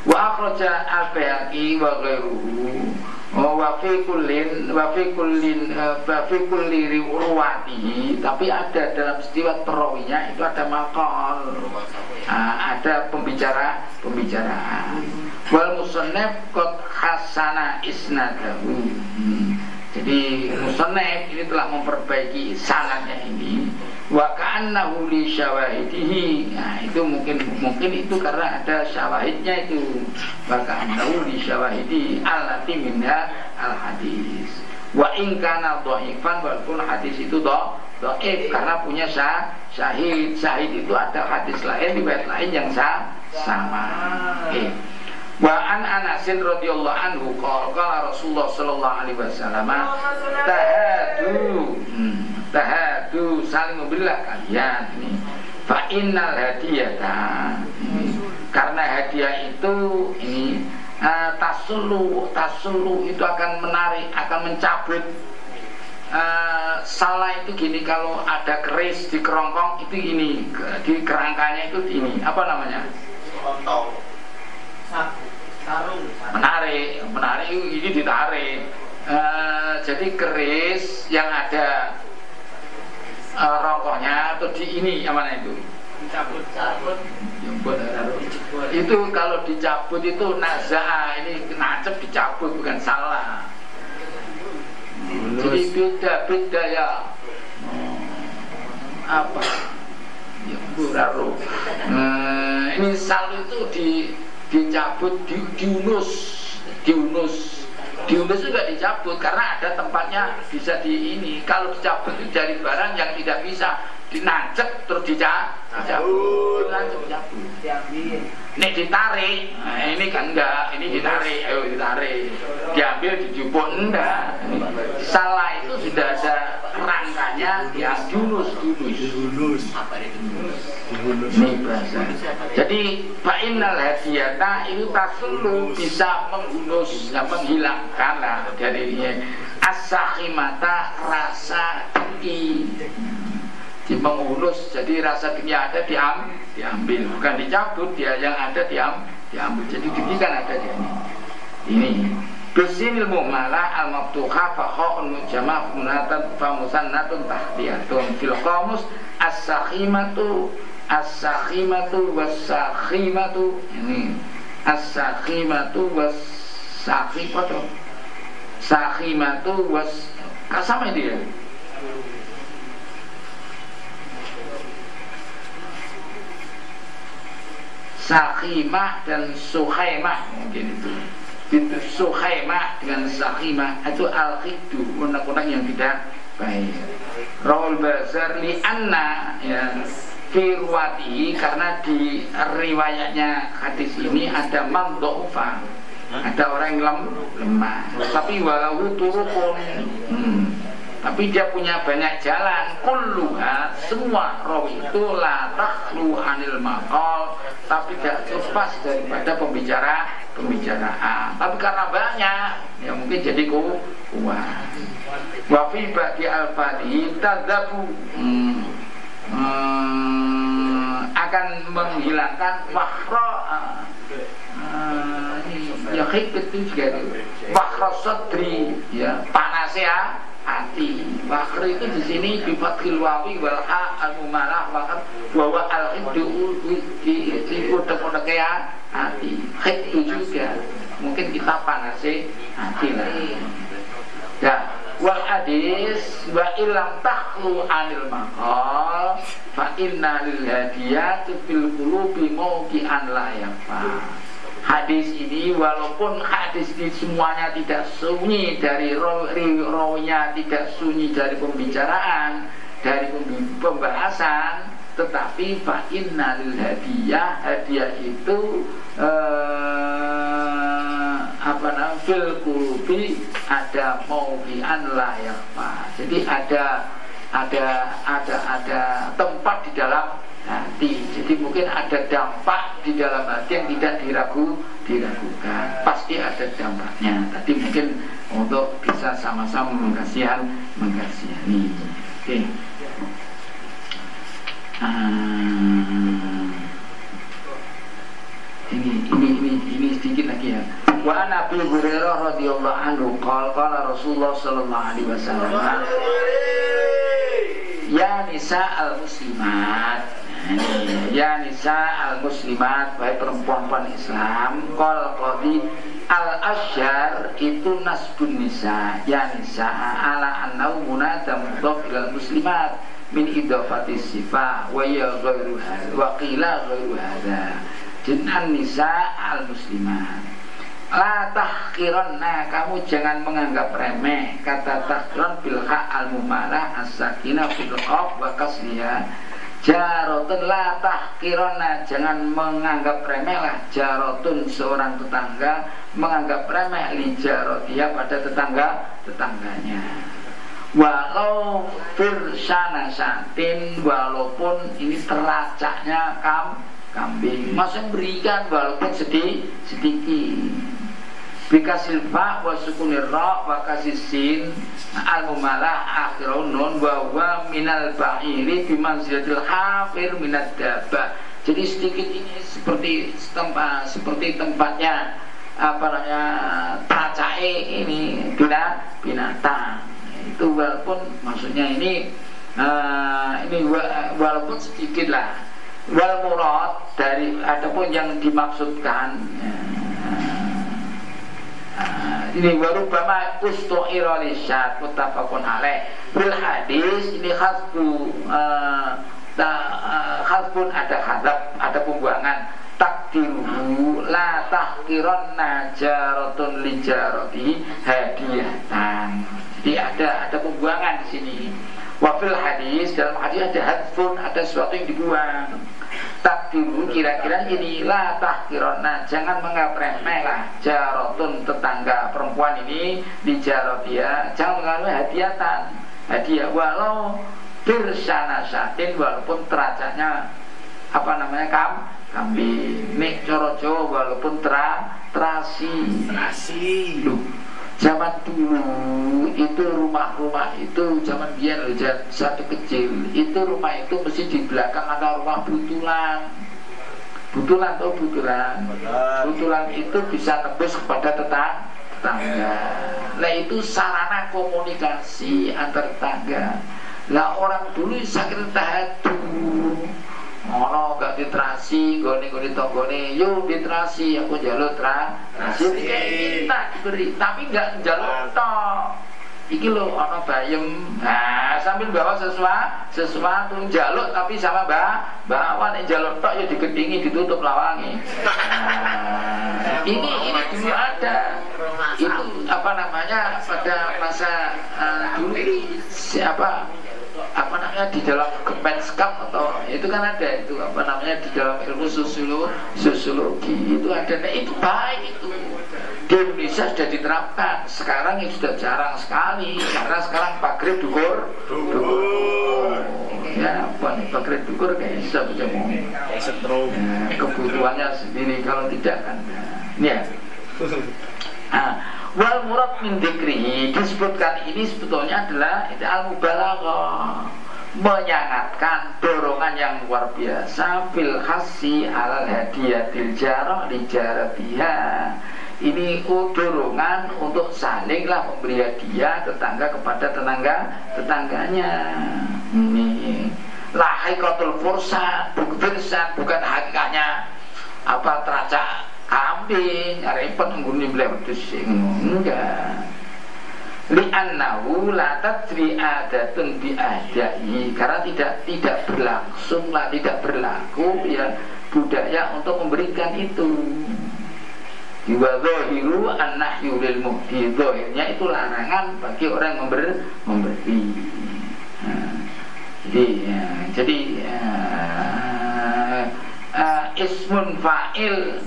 wa akhraja al-Baihaqi wa ghairuhu Oh, wa fi kullin wa fi kullin uh, wa fi kulli riwayatihi. Tapi ada dalam setiap perawinya itu ada makal uh, ada pembicara pembicaraan. Wal musannaf qad hasana isnadahu. Hmm. jadi musannaf ini telah memperbaiki sanadnya ini wa ka'annahu li syawahidihi. Nah itu mungkin mungkin itu karena ada syawahidnya itu. Wa ka'annahu li syawahidi allati minha al hadis wa in kana dhaifan walaupun hadis itu do dhaif karena punya syah, syahid. Syahid itu ada hadis lain riwayat lain yang sah, sama. Okay. Wa an Anasin radhiyallahu anhu qala Rasulullah sallallahu alaihi wasallam tahadu. hmm tahadu saling memberilah kalian ini. Fa innal hadiyata. Karena hadiah itu ini uh, tasulu tasulu itu akan menarik akan mencabut. Uh, salah itu gini kalau ada keris di kerongkong itu ini di kerangkanya itu ini apa namanya? Menarik menarik ini ditarik. Uh, jadi keris yang ada uh, rokoknya atau di ini yang mana itu? Dicabut. Cabut. Itu kalau dicabut itu nazah ini nacep dicabut bukan salah. Jadi beda beda ya. Hmm, apa? Ya buraru. Nah, ini sal itu di dicabut di, diunus diunus diunus juga dicabut karena ada tempatnya bisa di ini. Kalau dicabut itu dari barang yang tidak bisa dinancep terus dicabut. Dinancep dicabut diambil. Ini ditarik. Nah, ini kan enggak. Ini ditarik. Ayo ditarik. Diambil dijupuk enggak. Salah itu sudah ada rangkanya ya dunus dunus apa itu dunus ini bahasa jadi fa'innal hadiyata itu tasulu bisa menghunus ya, menghilangkan lah. Dari as-sakhimata rasa dengki di mengurus jadi rasa dunia ada diam, diambil. Bukan dicabut dia yang ada diam, diambil. Jadi dunia kan ada di ini ini. Besinil mu'malah al-mabtuha fakha'un mujama munatan famusannatun tahtiyatun. Fil qamus as-sakhimatu as-sakhimatu was-sakhimatu. Ini. As-sakhimatu was-sakhimatu. Sakhimatu was sama ini Sakhimah dan Sukhaimah mungkin itu. Itu Sukhaimah dengan Sakhimah itu al-khiddu undang-undang yang tidak baik. Rawal Bazar li anna ya firwati karena di riwayatnya hadis ini ada mamdo'ufa ada orang yang lem, lemah. Tapi walau turukun hmm tapi dia punya banyak jalan. Kulluha semua rawi itu la takhlu anil maqal. Tapi tidak lepas daripada pembicara pembicaraan. Tapi karena banyak ya mungkin jadi ku kuat. Wa fi ba'di al tadzabu hmm, hmm, akan menghilangkan wahra uh, ya hikmat itu juga itu. Ya hati. Bakr itu di sini di fathil wawi wal al mumalah bahkan bahwa al hiddu di di kodok ya hati. Hiddu juga. Mungkin kita panasi hati lah. Ya wal hadis wa ilam takhlu anil maqal fa inna lil hadiyati fil qulubi mawqi'an la yafa hadis ini walaupun hadis ini semuanya tidak sunyi dari rawinya tidak sunyi dari pembicaraan dari pembahasan tetapi fa inna lil hadiah hadiah itu eh, apa namanya fil kulubi ada mauqian la jadi ada ada ada ada tempat di dalam hati. Jadi mungkin ada dampak di dalam hati yang tidak diragu diragukan. Pasti ada dampaknya. Tapi mungkin untuk bisa sama-sama mengkasihan mengkasihani oke. Okay. Hmm. ini ini ini ini sedikit lagi ya. Wa an Hurairah radhiyallahu anhu Rasulullah sallallahu alaihi wasallam ya nisa al muslimat. Ya nisa al muslimat Baik perempuan-perempuan Islam Kol kodi al asyar Itu nasbun nisa. Ya nisa ala annau munadam Mudhaf ilal muslimat Min idhafati sifah Wa ya ghairu hadha Wa qila ghairu Jinan nisa al muslimat La tahkironna kamu jangan menganggap remeh kata tahkiron bil al mumalah as-sakinah fil wa Jarotun la tahkironna jangan menganggap remeh lah. Jarotun seorang tetangga menganggap remeh li jarotia pada tetangga tetangganya. Walau firsana satin walaupun ini teracaknya kam kambing. Maksudnya berikan walaupun sedih sedikit. Bikasil fa wa wa al mumalah akhirun nun wa wa minal ba'iri bi manzilatil hafir minad daba jadi sedikit ini seperti tempat seperti tempatnya apa namanya tacae ini bila binatang. Itu walaupun maksudnya ini uh, ini walaupun sedikit lah. Wal dari ataupun yang dimaksudkan ya, ini warubama ustu'ira lisyad muttafaqun alaih. Bil hadis ini khasbu uh, ta, uh, khasbun ada hadap ada pembuangan. Takdiruhu la tahkiron najaratun lijarati hadiahtan jadi ada ada pembuangan di sini. Wafil hadis dalam hadis ada hadfun ada sesuatu yang dibuang. Takdiru kira-kira inilah tahkirona jangan menganggap remeh lah ini jangan menganggap hadiatan. Hadiah walau bersana satin walaupun teracanya apa namanya kam kambing nek coro walaupun tra terasi. Terasi. Zaman dulu itu rumah-rumah itu zaman biar satu kecil itu rumah itu mesti di belakang ada rumah butulan. Butulan atau butulan. Butulan itu bisa tembus kepada tetangga tetangga. Nah itu sarana komunikasi antar tetangga. Lah orang dulu sakit tahadu ngono gak diterasi gone gone tonggone yuk diterasi aku jalur terasi kayak minta diberi tapi gak jalur tok iki lo ono bayem. Nah sambil bawa sesuatu sesuatu jaluk tapi sama mbak bawa nih jaluk tok ya digedingi ditutup lawangi nah, ini ini dulu ada. itu apa namanya pada masa uh, dulu siapa apa namanya di dalam kemenskap atau itu kan ada itu apa namanya di dalam ilmu sosiologi, sosiologi itu ada. Nah itu baik itu di Indonesia sudah diterapkan. Sekarang ini sudah jarang sekali. Karena sekarang pagrib dukur dukur ya apa nih? Pagrib dukur kayak bisa baca ya, kebutuhannya sendiri kalau tidak kan. Ya. Nah, Wal murad min dikri disebutkan ini sebetulnya adalah itu al mubalaghah menyangatkan dorongan yang luar biasa. Fil khasi al hadiyatil jarah li jaratiha ini dorongan untuk salinglah memberi hadiah tetangga kepada tetangga tetangganya. Ini. Lahikatul fursa bukan bukan hakikatnya. Apa teracak kambing repot ngguni mlewedus enggak. Li'annahu la tadri adatun bi adai karena tidak tidak berlangsung lah tidak berlaku ya budaya untuk memberikan itu Wa zahiru an-nahyu lil muhdi. Zahirnya itu larangan bagi orang yang memberi, memberi. Nah, jadi ya, jadi ya, uh, ismun fa'il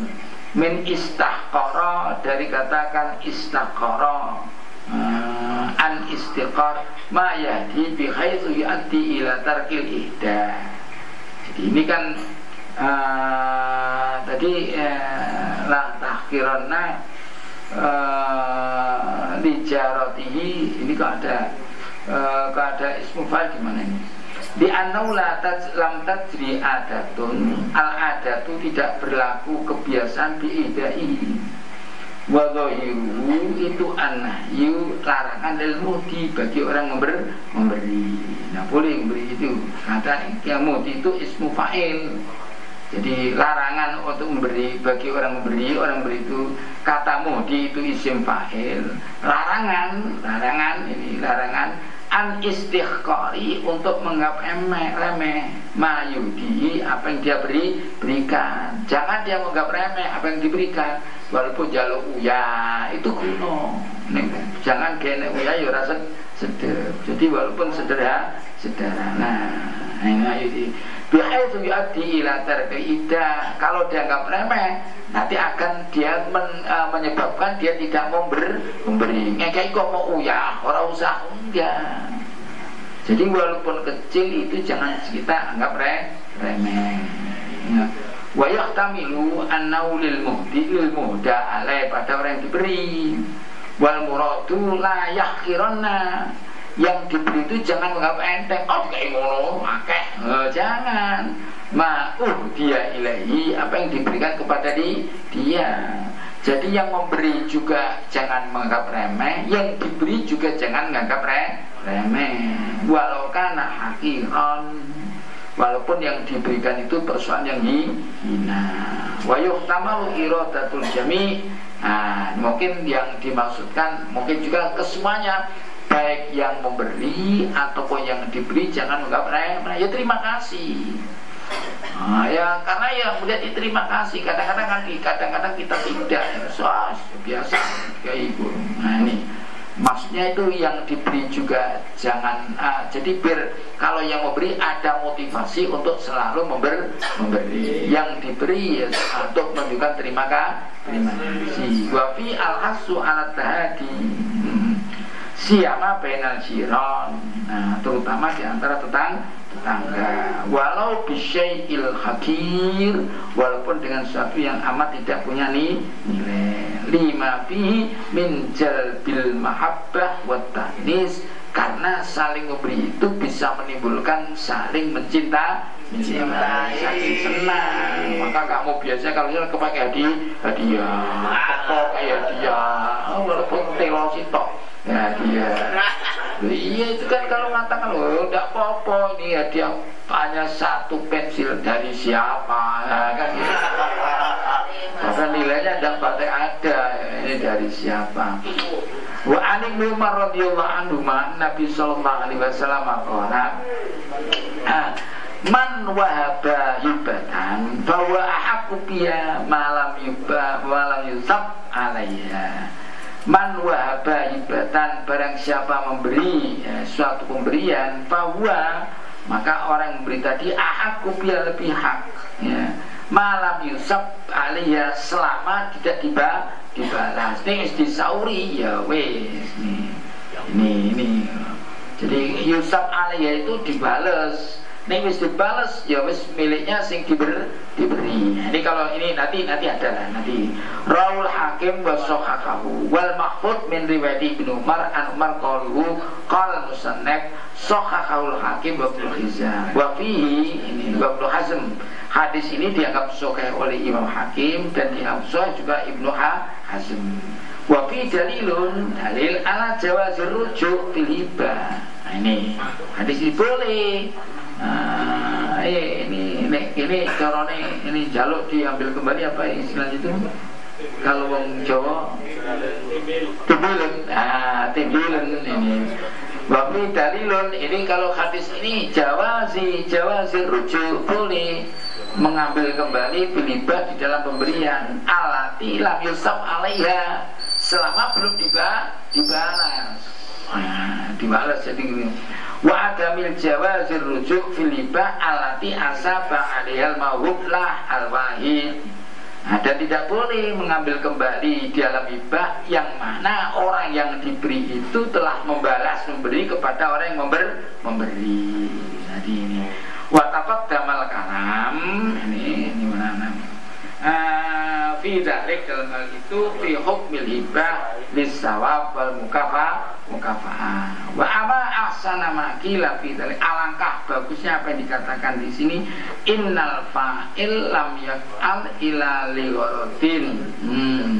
min istahqara. Dari katakan istaqara uh, an istiqar ma yahdi bi haitsu yu'addi ila tarkil ihda. Jadi ini kan tadi uh, la tahkiranna uh, li jaratihi ini kok ada kok ada ismu fa'il gimana ini di anaula lam tajri adatun al adatu tidak berlaku kebiasaan biidai Wadohiru itu yu larangan ilmu di bagi orang member, memberi. Nah boleh memberi itu. Kata yang muti itu ismu fa'il. Jadi larangan untuk memberi bagi orang memberi orang memberi itu kata mudi itu isim fa'il. Larangan, larangan ini larangan an istighqari untuk menganggap remeh, remeh. Mayudi apa yang dia beri berikan. Jangan dia menganggap remeh apa yang diberikan. Walaupun jaluk uya itu kuno. Jangan kene uya ya rasa sedep. Jadi walaupun sederhana sederhana. Nah ini itu yu'addi ila ida. Kalau dia dianggap remeh nanti akan dia men, uh, menyebabkan dia tidak mau ber, memberi. Ngekei kok mau uya orang usah enggak jadi walaupun kecil itu jangan kita anggap re, remeh. Ya. wa yahtamilu annau lil muhdi lil muhda alai pada orang yang diberi. Wal muradu la yakhironna yang diberi itu jangan menganggap enteng. Oh kayak ngono akeh oh, jangan. Ma'uh dia ilahi apa yang diberikan kepada di, dia. Jadi yang memberi juga jangan menganggap remeh yang diberi juga jangan menganggap re, remeh. Walau karena hakiron walaupun yang diberikan itu persoalan yang hina. Wa yuhtamalu iradatul jami. Nah mungkin yang dimaksudkan mungkin juga kesemuanya baik yang memberi ataupun yang diberi jangan menganggap remeh ya terima kasih. Nah, ya karena ya mudah diterima kasih kadang-kadang kan kadang-kadang kita tidak ya, so, biasa kayak ibu. Nah ini maksudnya itu yang diberi juga jangan ah, jadi biar kalau yang memberi ada motivasi untuk selalu memberi memberi. Yang diberi ya, untuk menunjukkan terima kasih terima kasih. Wafi al hasu alat tahadi siapa penal jiron nah terutama di antara tetang tetangga. Walau il hakir walaupun dengan sesuatu yang amat tidak punya nih nilai. Lima fi min jalbil mahabbah wa tahnis karena saling memberi itu bisa menimbulkan saling mencinta mencintai saking senang. Maka kamu biasanya kalau misalnya kepakai hadiah hadiah. Apa kayak hadiah? Walaupun telosi tok Nah dia Iya itu kan kalau mengatakan Oh tidak apa-apa ini ya dia hanya satu pensil dari siapa? Nah, kan gitu. Karena nilainya tidak pakai ada Ini dari siapa Wa anik Umar radhiyallahu anhu Nabi sallallahu alaihi wasallam Man wahaba hibatan bahwa aku biya malam yubah malam yusab alaiha Man wahaba ibatan barang siapa memberi ya, suatu pemberian bahwa maka orang yang memberi tadi aku biar lebih hak ya. malam Yusuf aliyah selama tidak tiba dibalas ini disauri ya wes ini ini ini jadi Yusuf aliyah itu dibalas ini wis dibales ya wis miliknya sing diber, diberi. Ini kalau ini nanti nanti ada lah nanti. Raul Hakim wa sahhahu wal mahfud min riwayat Ibnu Umar an Umar qaluhu qal musannaf sahhahul Hakim wa Ibnu Hizam. Wa fihi ini wa Ibnu Hazm. Hadis ini dianggap sahih oleh Imam Hakim dan dianggap sahih juga Ibnu Hazm. Wa fi dalilun dalil ala jawazir rujuk fil hibah. Nah ini hadis ini boleh Nah, ini ini ini carane ini jaluk diambil kembali apa istilah itu? Kalau wong Jawa tibilen, ah tibilen ini. Wafi dalilun ini kalau hadis ini jawazi jawazi rujuk boleh mengambil kembali bilibah di dalam pemberian. Alati lam yusab alaiha. Selama belum dibalas. Nah, dibalas. Jadi gini. Wa adamil jawazir rujuk fil hibah alati asaba alihal mawhub lah al wahid. Nah, dan tidak boleh mengambil kembali di dalam hibah yang mana orang yang diberi itu telah membalas memberi kepada orang yang member, memberi. Jadi ini watakot damal kalam ini ini mana? Uh, fi dalik dalam hal itu fi hukmil hibah lisawab wal mukafa mukafa wa ama ahsana ma fi dalik. Alangkah bagusnya apa yang dikatakan di sini? Innal fa'il lam yaf'al ila liwatin hmm.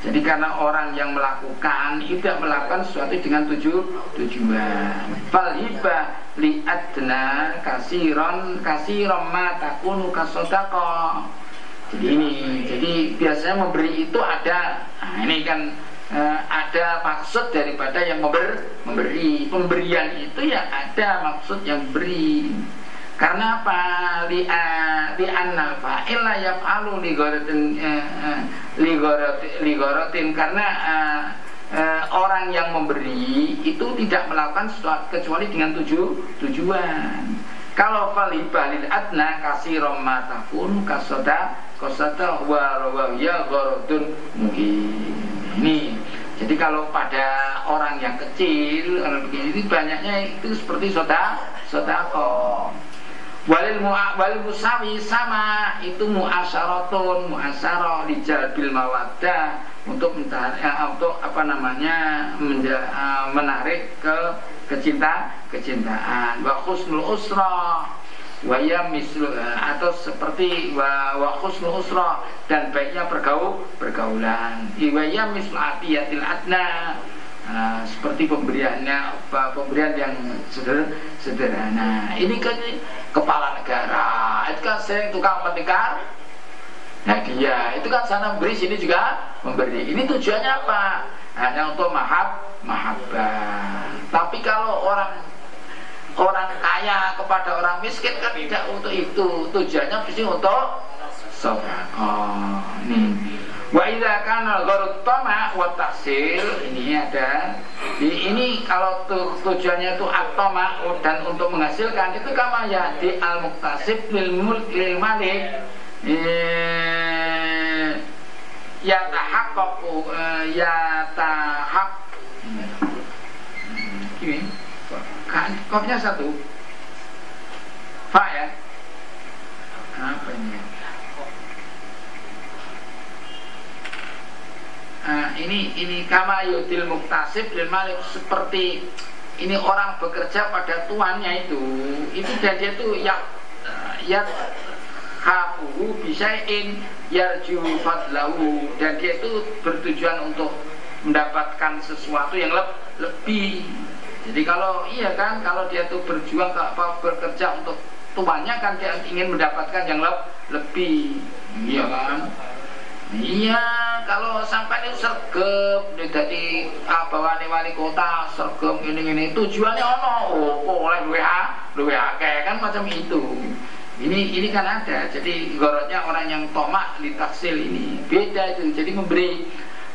Jadi karena orang yang melakukan tidak melakukan sesuatu dengan tuju, tujuan. Falhiba li adna kasiron kasiron ma takunu kasodako. Jadi ini, jadi biasanya memberi itu ada, nah ini kan uh, ada maksud daripada yang member, memberi. Pemberian itu ya ada maksud yang beri. Karena apa? Li li anna fa'il la yaf'alu li gharatin eh, eh, li gharatin karena uh, orang yang memberi itu tidak melakukan sesuatu kecuali dengan tuju, tujuan. Kalau fali balil adna kasih romatafun kasoda kasota wa ya gharatun mungkin. Ini jadi kalau pada orang yang kecil orang begini banyaknya itu seperti soda sodako walil walil musawi sama. Itu muasyaratun muasyarah bil mawaddah untuk mencari, ya, untuk apa namanya uh, menarik ke kecinta kecintaan. Wa khusnul usra. Wa ya uh, atau seperti wa, wa khusnul usra. Dan baiknya bergaul pergaulan. Wa ya atiyatil adna Nah, seperti pemberiannya pemberian yang sederhana. Ini kan kepala negara, itu kan sering tukang petikar Nah dia itu kan sana memberi sini juga memberi. Ini tujuannya apa? Hanya untuk mahab, mahabbah. Tapi kalau orang orang kaya kepada orang miskin kan tidak untuk itu. Tujuannya pasti untuk sobat. Oh, ini Wa idza kana gharut tama wa tahsil ini ada. Ini kalau tu, tujuannya itu atoma dan untuk menghasilkan itu kama ya di al muktasib lil mulk lil malik. Ya tahaqqaqu eh, ya tahaq ini kan kopnya satu. Fa ya. Apa ini Nah, ini ini kama yudil muktasib dan malik seperti ini orang bekerja pada tuannya itu. Itu dan dia itu ya ya hafuhu bisain yarju fadlahu. Dan dia itu bertujuan untuk mendapatkan sesuatu yang le lebih. Jadi kalau iya kan kalau dia tuh berjuang ke apa bekerja untuk tuannya kan dia ingin mendapatkan yang le lebih. Iya kan Iya, kalau sampai ini sergap, jadi apa wali wali kota sergap ini ini tujuannya ono, oh, oleh WA, WA kayak kan macam itu. Ini ini kan ada, jadi gorotnya orang yang tomak di taksil ini beda itu, jadi memberi.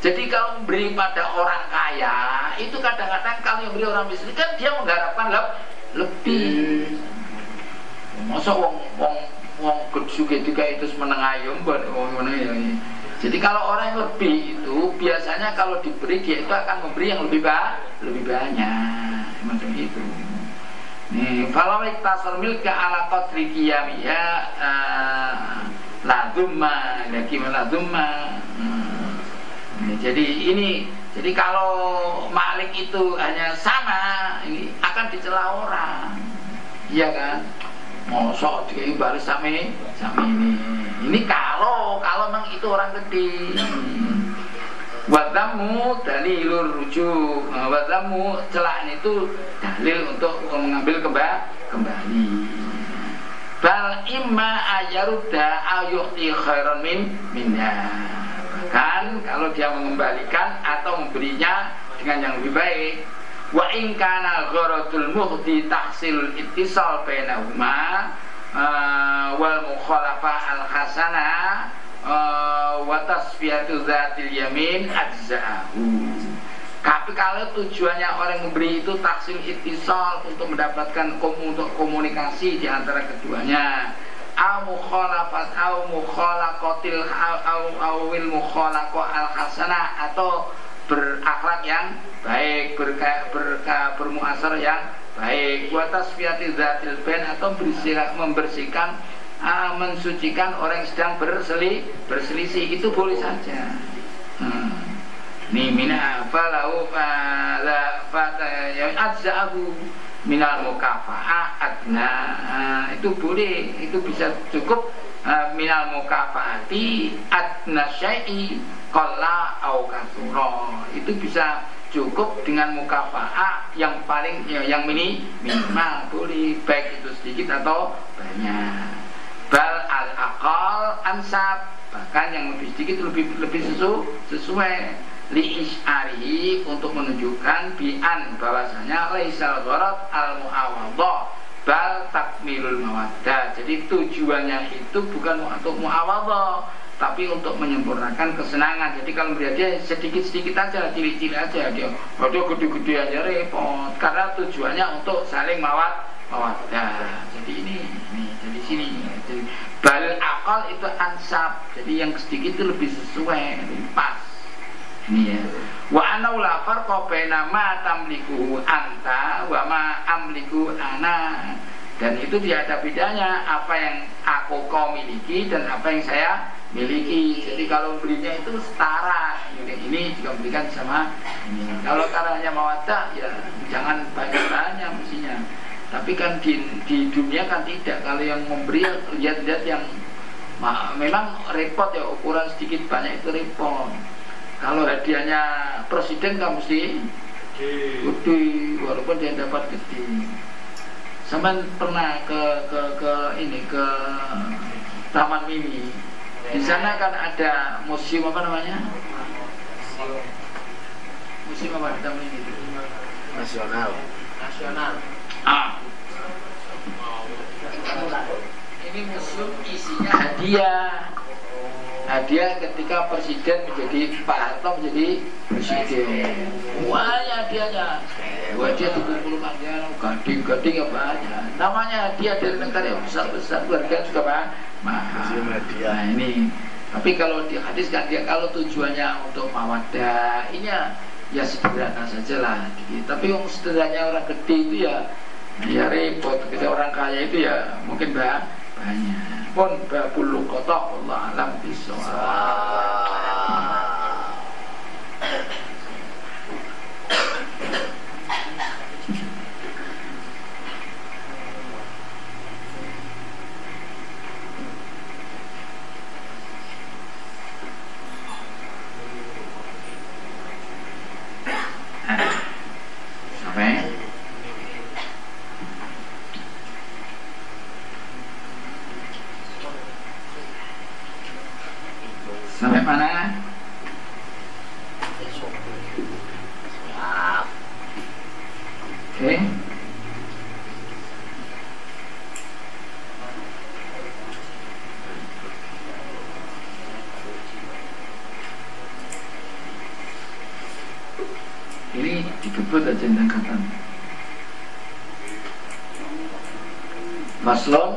Jadi kalau memberi pada orang kaya, itu kadang-kadang kalau yang beri orang miskin kan dia mengharapkan le lebih. Masa wong wong wong gede juga itu menengah buat wong ya jadi kalau orang yang lebih itu biasanya kalau diberi dia itu akan memberi yang lebih ba lebih banyak macam itu. Nih, kalau tasal milka ala qadri qiyamiha uh, la dhumma, ya gimana. Hmm. jadi ini jadi kalau malik itu hanya sama, ini akan dicela orang. Iya kan? Mosok dia baris sami sami ini. Ini kalau kalau memang itu orang gede. Wadamu dalilur rujuk. Nah, wadamu celaan itu dalil untuk mengambil kembali kembali. Bal imma ayaruda ayuhti khairan min minha. Bahkan kalau dia mengembalikan atau memberinya dengan yang lebih baik wa in kana gharadul muhdi tahsil ittisal bainahuma uh, wal mukhalafah al hasana uh, wa tasfiyatu dzatil yamin ajza'ahu. Tapi kalau tujuannya orang memberi itu taksil ittisal untuk mendapatkan untuk komunikasi di antara keduanya. Au mukhalafat au mukhalaqatil au au mukhalaqah al hasanah atau berakhlak yang baik berka, berka, bermuasar yang baik. Buat tasfiyati zatil ben atau membersihkan uh, mensucikan orang yang sedang berseli, berselisih. Itu boleh saja. Hmm. Nih mina falau fala fata ya adza'ahu minal mukafa'ah adna. Uh, itu boleh itu bisa cukup uh, minal mukafa'ati adna syai'i qalla au kasuro itu bisa cukup dengan mukafaah yang paling ya, yang mini minimal. Boleh baik itu sedikit atau banyak. Bal al akal ansab. Bahkan yang lebih sedikit lebih lebih sesu, sesuai. Li isyari untuk menunjukkan bian bahwasanya laisal gharat al muawadhah bal takmilul mawaddah. Jadi tujuannya itu bukan untuk muawadhah tapi untuk menyempurnakan kesenangan. Jadi kalau melihat dia sedikit-sedikit aja ciri-ciri aja dia ada gede-gede aja repot. Karena tujuannya untuk saling mawat mawaddah. Jadi ini ini jadi sini. Jadi bal akal itu ansab. Jadi yang sedikit itu lebih sesuai lebih pas ini ya wa anau la farqa baina ma tamliku anta wa ma amliku ana. Dan itu tidak ada bedanya apa yang aku kau miliki dan apa yang saya miliki. Jadi kalau belinya itu setara. Ini juga memberikan sama ini. Kalau caranya mawadah ya jangan banyak-banyak mestinya. Tapi kan di, di dunia kan tidak. Kalau yang memberi lihat-lihat yang memang repot ya. Ukuran sedikit banyak itu repot kalau hadiahnya presiden kan mesti gede walaupun dia dapat gede sama pernah ke ke ke ini ke taman mini di sana kan ada museum apa namanya? Museum apa di taman ini? Nasional. Nasional. Ah. Ini museum isinya hadiah. Hadiah ketika presiden menjadi Pak Harto menjadi presiden. Wah, ya hadiahnya. Wah, dia tujuh puluh hadiah, gading-gading apa aja. Namanya hadiah dari negara yang besar-besar, harga juga pak mahal. Nah ini, tapi kalau di hadis kan dia kalau tujuannya untuk mawadah, ini ya, ya sederhana saja lah. Tapi yang sederhananya orang gede itu ya ya repot. Kita orang kaya itu ya mungkin banyak. Pun babul kotok Allah alam bisawab. disebut aja kata Maslon Fi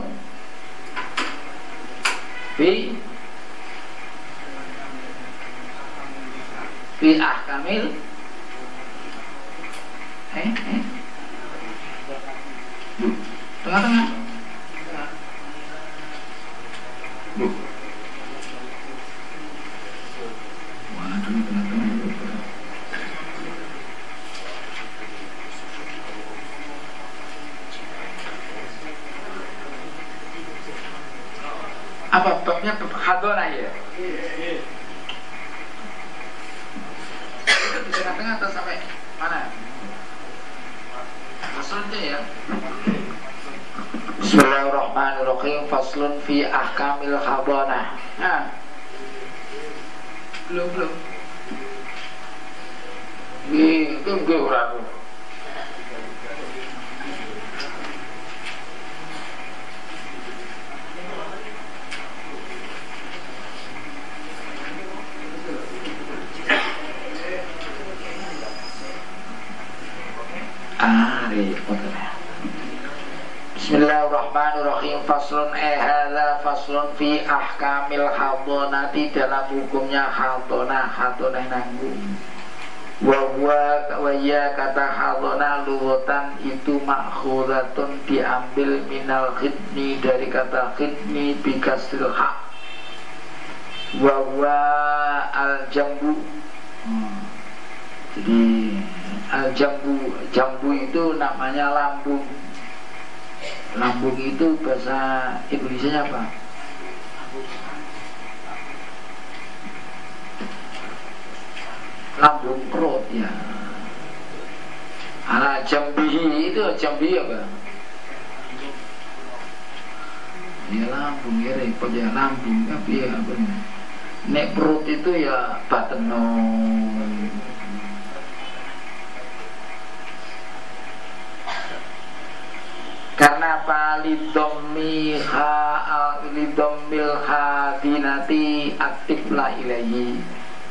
ilahi.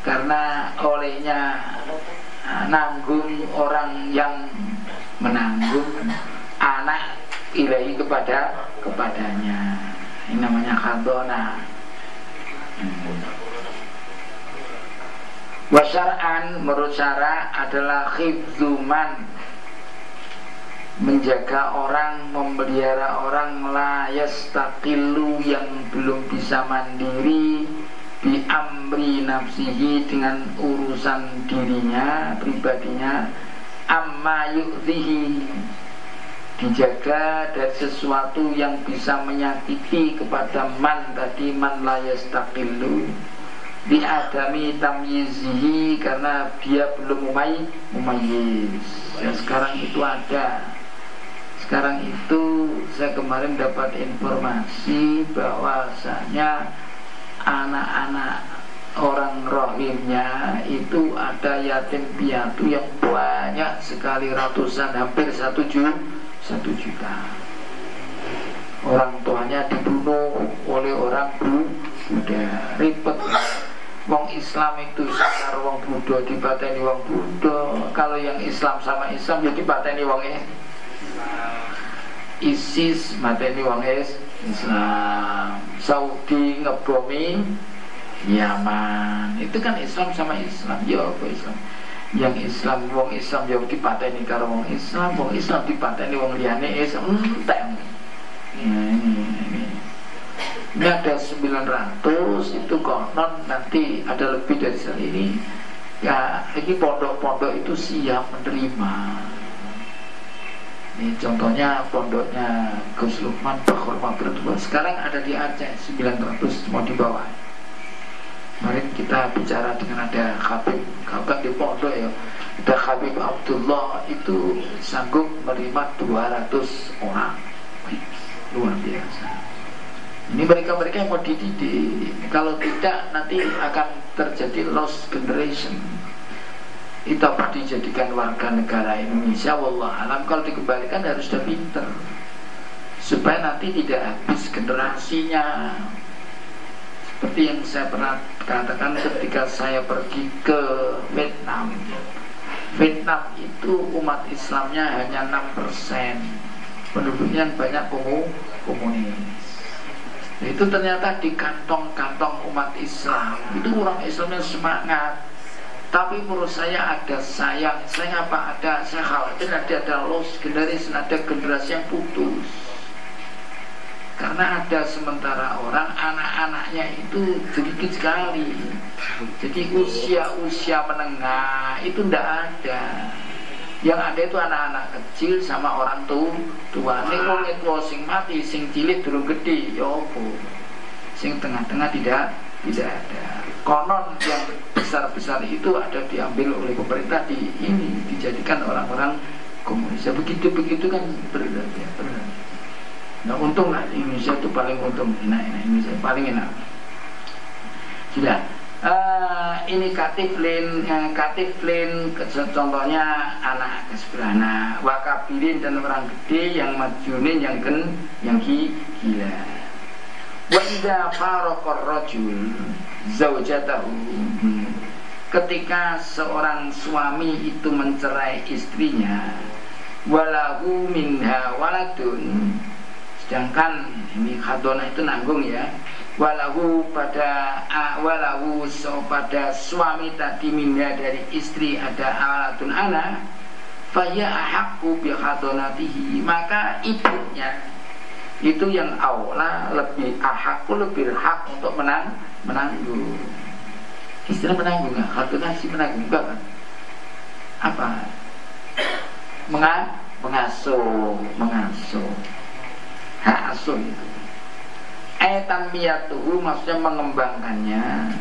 Karena olehnya nanggung orang yang menanggung anak ilahi kepada kepadanya. Ini namanya khadona. Wasyar'an menurut syara adalah khidzuman. Menjaga orang, memelihara orang la yastaqilu yang belum bisa mandiri bi amri nafsihi dengan urusan dirinya, pribadinya. Amma yu'zihi dijaga dari sesuatu yang bisa menyakiti kepada man tadi man la yastaqilu di adami tamyizihi karena dia belum umay umayyiz dan sekarang itu ada. Sekarang itu saya kemarin dapat informasi bahwasanya anak-anak orang rohimnya itu ada yatim piatu yang banyak sekali ratusan hampir satu juta satu juta. Orang tuanya dibunuh oleh orang Buddha. Ribet. Wong Islam itu sakar wong Buddha dipateni wong Buddha. Kalau yang Islam sama Islam jadi ya dipateni wong ISIS mateni wong Islam Saudi ngebomi Yaman. Itu kan Islam sama Islam. Ya apa Islam? Yang Islam wong Islam yang dipateni karo wong Islam. Wong Islam dipateni wong liyane Islam ya, ini, ini ini. Ada 900 itu konon. Nanti ada lebih dari ini ya ini pondok-pondok itu siap menerima ini contohnya pondoknya Gus Lukman Bakhor berdua Sekarang ada di Aceh 900 mau di bawah. Kemarin kita bicara dengan ada Habib Habib di pondok ya. Ada Habib Abdullah itu sanggup menerima 200 orang. Luar biasa. Ini mereka-mereka yang mau dididik. Kalau tidak nanti akan terjadi lost generation itu apa dijadikan warga negara Indonesia Wallah alam. Kalau dikembalikan harus sudah pinter. Supaya nanti tidak habis generasinya. Seperti yang saya pernah katakan ketika saya pergi ke Vietnam. Vietnam itu umat Islamnya hanya 6% penduduknya banyak komunis. Itu ternyata di kantong-kantong umat Islam. Itu orang Islam yang semangat tapi menurut saya ada sayang saya apa ada saya khawatir nanti ada loss generation ada generasi yang putus. Karena ada sementara orang anak-anaknya itu sedikit sekali. Jadi usia-usia menengah itu tidak ada. Yang ada itu anak-anak kecil sama orang tua tua. Ini wong sing mati sing cilik dulu gede ya sing tengah-tengah tidak tidak ada. Konon yang besar-besar itu ada diambil oleh pemerintah di ini dijadikan orang-orang komunis. Ya begitu begitu kan berat ya berat. Nah untung lah Indonesia itu paling untung enak enak Indonesia paling enak. Sudah uh, ini katiflin yang katiflin contohnya anak kesebelana wakabirin dan orang gede yang majunin yang gen yang gila. Wa idza faraqar rajul zaujatahu ketika seorang suami itu mencerai istrinya walahu minha waladun. Sedangkan ini khadona itu nanggung ya. Walahu pada walahu so pada suami tadi minha dari istri ada alatun anak faya ahakku bi khadonatihi. Maka ibunya itu yang awla lebih ahakku lebih hak untuk menang menanggung istilah menanggung nggak kartu nasi menanggung enggak kan. Apa? Menga mengasuh mengasuh. Hak asuh itu. Aitan miyatuhu maksudnya mengembangkannya.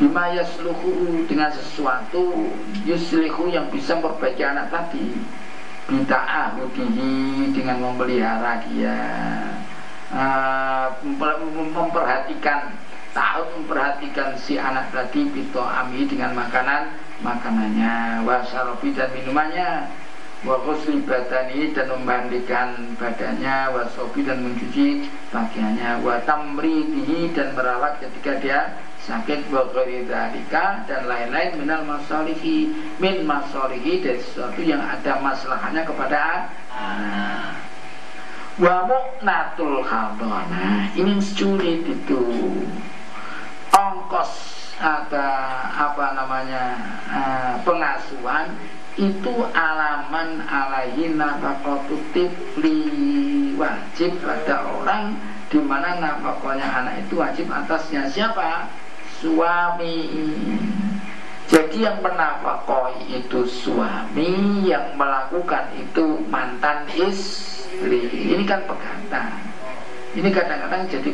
Bima yasluhu dengan sesuatu yuslihu yang bisa memperbaiki anak tadi. Bita'ahudihi dengan memelihara dia. Uh, memperhatikan tahu memperhatikan si anak tadi bito ami dengan makanan makanannya. Wasarobi dan minumannya. Wa badani dan memandikan badannya. Wasobi dan mencuci pakaiannya wa tamridihi dan merawat ketika dia sakit. Wa dan lain-lain minal masalihi. Min masalihi dari sesuatu yang ada masalahnya kepada anak. Wa mu'natul khadana ini sulit itu ongkos ada apa namanya uh, pengasuhan itu alaman alaihi nafaqatu tifli wajib pada orang di mana nafkahnya anak itu wajib atasnya. Siapa? Suami. Jadi yang menafkahi itu suami yang melakukan itu mantan istri. Ini kan pegangan. Ini kadang-kadang jadi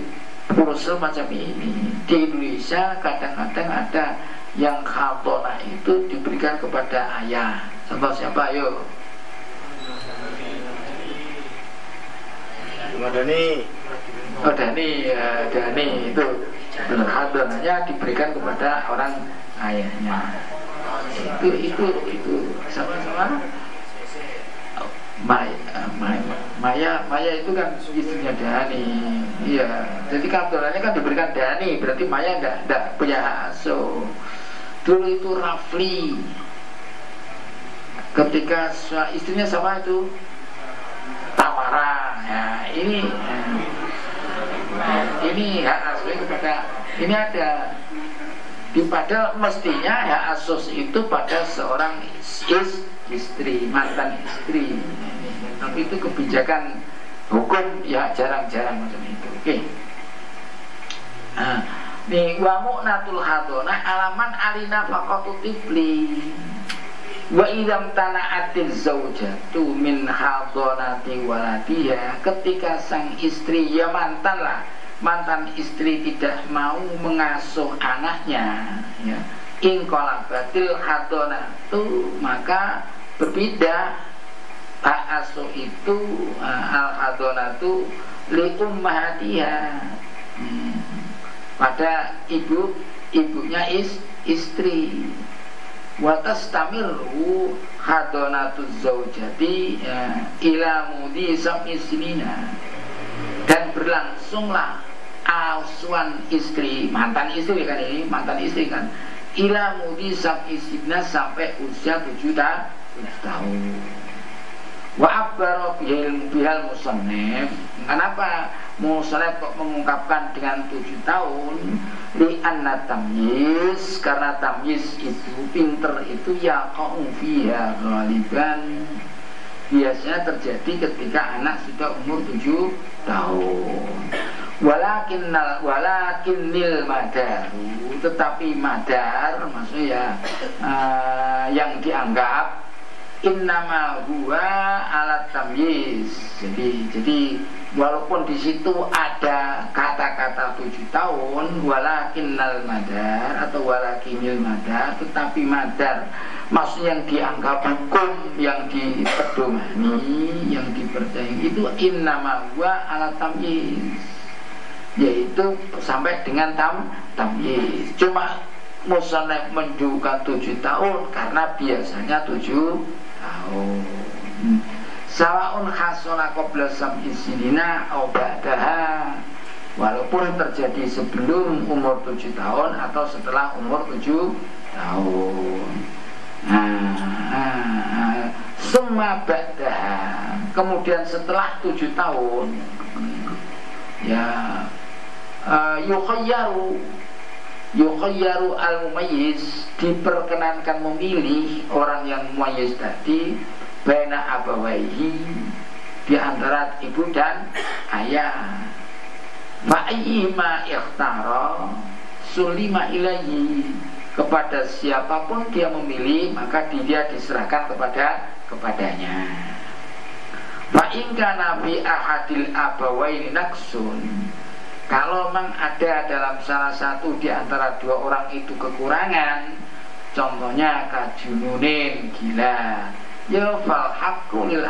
urusan macam ini. Di Indonesia kadang-kadang ada yang khatona itu diberikan kepada ayah. Contoh siapa? Ayo. Cuma Dani Oh Dani, ya, Dani itu. Khatonanya diberikan kepada orang ayahnya. Itu itu itu. Sama-sama. Maya, Maya, Maya, Maya itu kan istrinya Dani, iya. Jadi kantorannya kan diberikan Dani, berarti Maya enggak, enggak punya asuh. Dulu itu Rafli. Ketika istrinya sama itu? Tamara. Ya, Ini ya, Ini hak asuh kepada Ini ada. Di pada mestinya hak asuh itu pada seorang is, istri mantan istri tapi itu kebijakan hukum ya jarang-jarang macam itu oke okay. nah, Nih wa mu'natul alaman alina faqatu tifli Wa idam tana'atil zaujatu min hadonati waladiha Ketika sang istri ya mantan lah Mantan istri tidak mau mengasuh anaknya ya. Ingkolabatil hadonatu Maka berbeda Hak asuh itu Al hadonatu Li ummahatiha. Hmm. Pada ibu ibunya is, istri. Watas tamiru hadonatu zaujati ya, ila mudi dan berlangsunglah asuhan istri mantan istri kan ini mantan istri kan. Ila mudi ismina sampai usia tujuh tahun wa abbara bihal musannif. Kenapa Musalib kok mengungkapkan dengan tujuh tahun? Li anna tamyiz Karena tamyiz itu Pinter itu ya fiha galiban Biasanya terjadi ketika anak sudah umur tujuh tahun. Walakin walakin nil madaru. Tetapi madar Maksudnya ya uh, Yang dianggap Innama huwa alat tamyiz. Jadi jadi walaupun di situ ada kata-kata tujuh tahun walakinnal madar atau walakinil madar tetapi madar maksudnya yang dianggap hukum yang dipedomani yang dipercayai itu innama huwa ala tamyiz. Yaitu sampai dengan tam tamyiz. Cuma musonef menunjukkan tujuh tahun karena biasanya tujuh tahun Sawaun khasona qabla sam'i sinina au ba'daha. Walaupun terjadi sebelum umur tujuh tahun atau setelah umur tujuh tahun. Nah, semua ba'daha. Kemudian setelah tujuh tahun Ya uh, Yukhayyaru Yukhayyaru al-mumayyiz Diperkenankan memilih orang yang mumayyiz tadi Baina abawaihi Di antara ibu dan ayah. Ma'iyima ikhtara Sulima ilahi Kepada siapa pun dia memilih Maka dia diserahkan kepada kepadanya. Fa'inka nabi ahadil abawaini naksun kalau memang ada dalam salah satu di antara dua orang itu kekurangan contohnya kajununin gila. Ya fal haqqu lil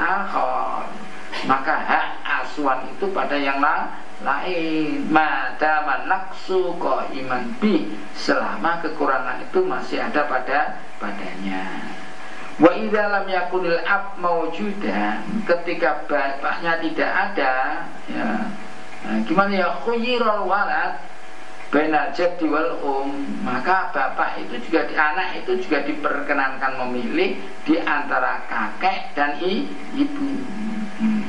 maka hak asuhan itu pada yang lain lain. Madama naksu ko iman bi. Selama kekurangan itu masih ada pada padanya. Wa idza lam yakunil ab maujudan ketika bapaknya tidak ada ya nah, gimana ya? Khuyirul walad Benar jadi wal um. Maka bapak itu juga Anak itu juga diperkenankan memilih Di antara kakek dan ibu. Hmm.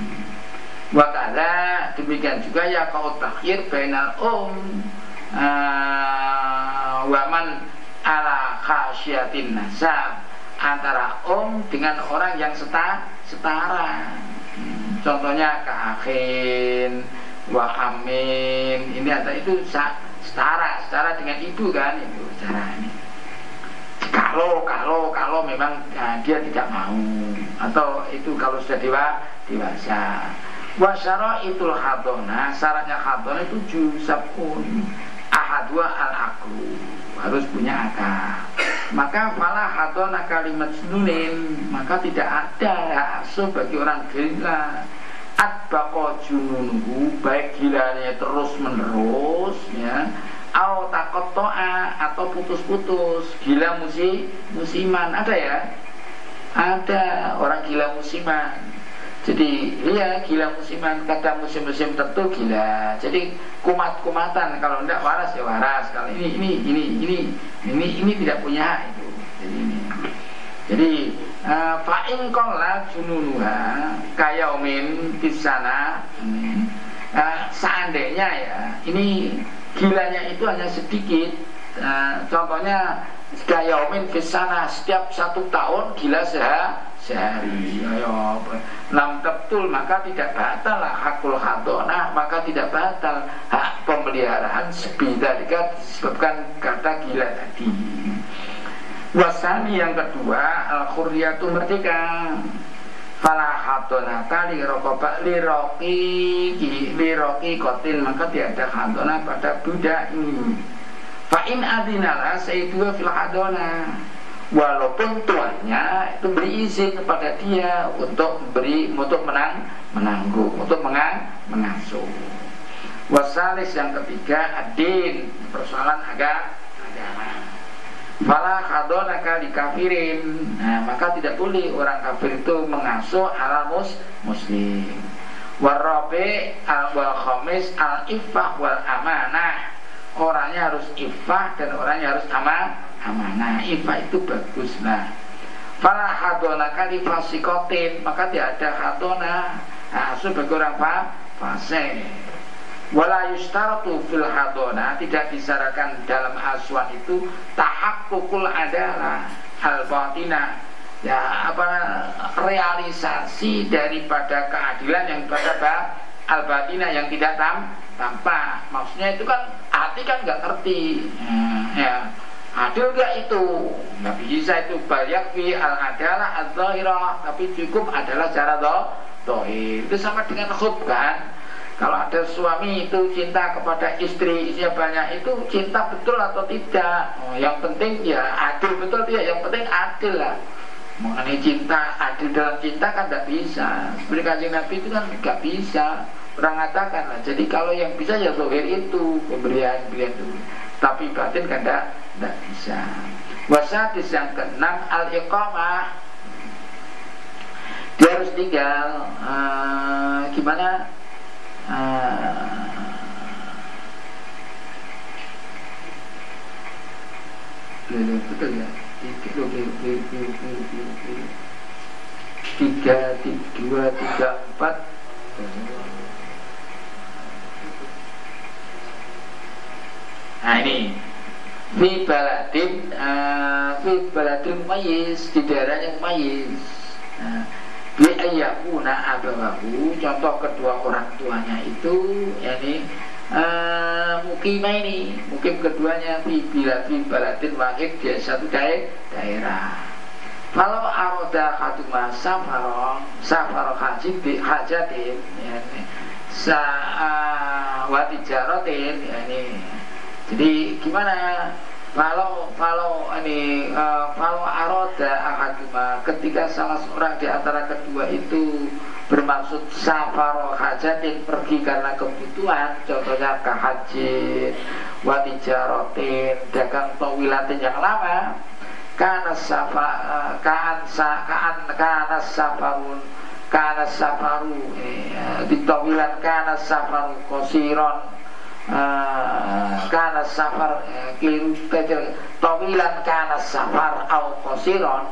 Wakala demikian juga ya kau takhir bainal um. Uh, waman ala khasyatin nasab. Antara um dengan orang yang seta, setara. Hmm, contohnya keakhin, wa amin. Ini ada itu setara, setara dengan ibu kan itu cara ini. Kalau kalau kalau memang nah, dia tidak mau atau itu kalau sudah dewa dewasa Wasyara itul hadona Syaratnya hadona itu jusabun Ahadwa al aklu Harus punya akal Maka fala hadona kalimat senunin Maka tidak ada asuh bagi orang gila Adbako jununhu Baik gilanya terus menerus ya Au takot to'a Atau putus-putus Gila musi, musiman Ada ya? Ada orang gila musiman jadi iya gila musiman kata musim-musim tentu gila. Jadi kumat-kumatan kalau tidak waras ya waras. Kalau ini ini ini ini ini ini tidak punya itu. Jadi ini. Jadi uh, fa'in kola jununuha kayaumin di sana. Uh, seandainya ya ini gilanya itu hanya sedikit. Uh, contohnya kayaumin di sana setiap satu tahun gila sehat sehari. Ayo enam betul maka tidak batal. Hakul hadona maka tidak batal. Hak pemeliharaan sebidalika disebabkan kata gila tadi wasani yang kedua al khurriyatu merdeka. Fala hadona kali rokobak liroki liroki kotin maka tiada hadona pada budak ini. Fa'in adinala sayyidua fil hadona walaupun tuannya itu beri izin kepada dia untuk beri untuk menang menanggung untuk mengang, mengasuh. Wasalis yang ketiga adin persoalan agak agama Fala khadonaka di kafirin Nah maka tidak boleh orang kafir itu mengasuh ala mus muslim. Warrabe al wal khamis al ifah wal amanah. Orangnya harus ifah dan orangnya harus aman amanah. Ifa itu bagus nah. Fala hadona kali fasikotin. Maka tidak ada hadona Nah sebagai orang fa fase Wala yustaratu fil hadona Tidak disyaratkan dalam aswan itu Tahakkukul adalah Al-batina Ya apa realisasi daripada keadilan yang pada al-batina yang tidak tam, tampak. Maksudnya itu kan hati kan nggak ngerti. Hmm, ya Adil gak itu? Nggak bisa itu. Banyak fi al adalah al zahirah Tapi cukup adalah cara do dohir. Itu sama dengan khub kan kalau ada suami itu cinta kepada istri isinya banyak itu cinta betul atau tidak? Oh, yang penting ya adil betul tidak? Yang penting adil lah. Mengenai cinta adil dalam cinta kan tidak bisa. Seperti nabi itu kan nggak bisa. Orang katakan lah jadi kalau yang bisa ya zohir itu pemberian pemberian itu. Tapi batin kan tidak tidak bisa. Wasadis yang keenam Al-Iqamah. Dia harus tinggal uh, Gimana uh, betul ya? Tiga, dua, tiga, empat. Nah ini. Fi baladin uh, fi baladin mayis di daerah yang mayis. Uh, bi ayyakuna abawahu contoh kedua orang tuanya itu yakni uh, mukimah ini mukim keduanya fi bila fi baladin wahid di satu daerah. Kalau aroda khatuma safaro safaro haji bi hajatin yakni sa uh, wati jarotin ya ini jadi gimana kalau kalau ini uh, kalau aroda ahaduma ketika salah seorang di antara kedua itu bermaksud safaro hajatin pergi karena kebutuhan contohnya ke haji watijarotin dagang tawilatin yang lama karena safa uh, kan sa kan kana safarun kana safaru eh, ditawilan kana safaru kosiron Ah, karena safar kecil. Tawilan karena safar au kosiron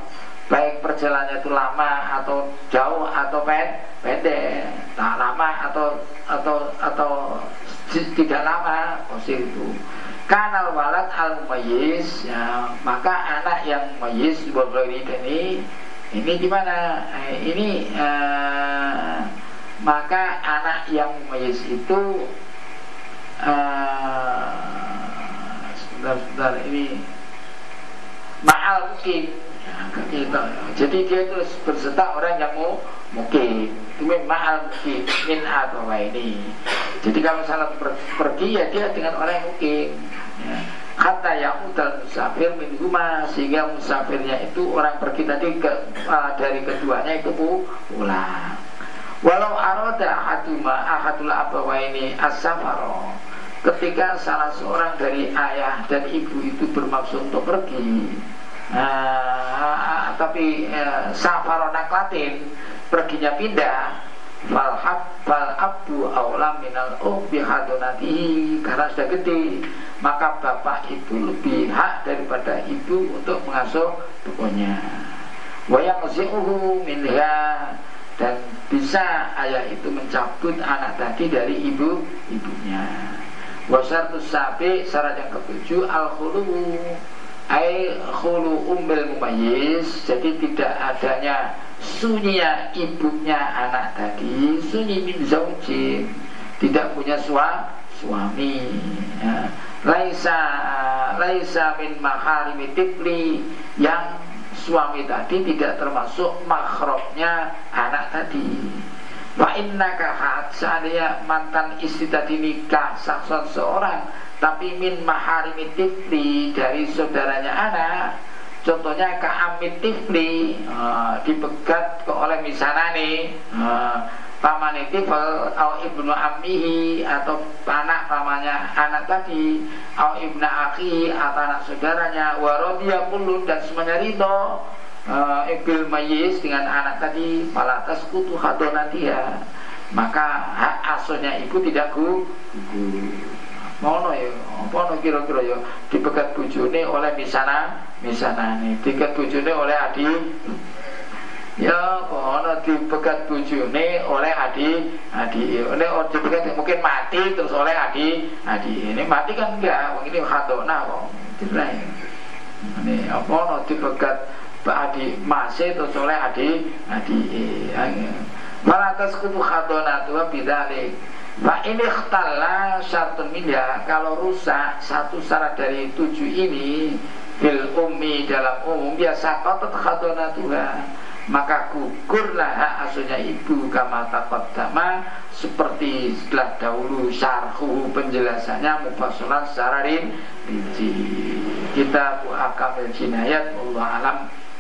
baik perjalanannya itu lama atau jauh atau pendek. Tak lama atau atau atau tidak lama kosir itu. Kanal walad al mayis ya, maka anak yang mayis ini ini gimana? Eh, ini uh, maka anak yang mayis itu sebentar sebentar ini mahal mungkin. Ya, jadi dia itu berserta orang yang mau mungkin. Itu mahal mungkin. Min atau ini jadi kalau salah per, pergi ya dia dengan orang yang mungkin. Ya. kata yang udal musafir min huma sehingga musafirnya itu orang pergi tadi ke, uh, dari keduanya itu pulang. Walau aroda ahaduma ahadul abawaini as-safaro Ketika salah seorang dari ayah dan ibu itu bermaksud untuk pergi. Uh, Tapi uh, safaro naklatin Perginya pindah. Falhab fal abu awla minal um bihadonatihi Karena sudah gede Maka bapak itu lebih hak daripada ibu untuk mengasuh pokoknya Wayang zi'uhu minha dan bisa ayah itu mencabut anak tadi dari ibu ibunya wasartu sabi syarat yang ketujuh al khulu ai khulu ummil mumayyiz. Jadi tidak adanya sunyinya ibunya anak tadi sunyi min zaujin tidak punya sua, suami. Ya. laisa laisa min maharimi tifli. Yang suami tadi tidak termasuk makhrobnya anak tadi Inna kahat seandainya mantan istri tadi nikah sakson seorang Tapi min maharimi tifli dari saudaranya anak Contohnya ke amit tifli uh, Dipegat ke oleh misanani uh, paman tifel au ibnu ammihi atau anak pamannya anak tadi au ibnu akhi atau anak saudaranya warodia kulun dan semuanya ridho uh, ibil mayis dengan anak tadi palatas kutu dia. Maka hak asuhnya ibu tidak ku mono ya mono kira-kira ya? Dipegat bujune oleh misana nih dipegat bujune oleh adi. Ya kono dipegat bujune oleh adi adi. Oleh oh, dipegat mungkin mati terus oleh adi adi. Ini mati kan enggak? Ini hadona kok. Ini apa no dipegat adi masih itu soleh adi adi Malah atas kutu khadonatu bidalik Pak ini khtala satu minha. Kalau rusak satu syarat dari tujuh ini Bil ummi dalam umum Biasa kotot khadonatuha Maka gugurlah hak asuhnya ibu Kama takut dama Seperti setelah dahulu Syarhu penjelasannya Mufasolan secara rinci. Kita akamil jinayat Allah alam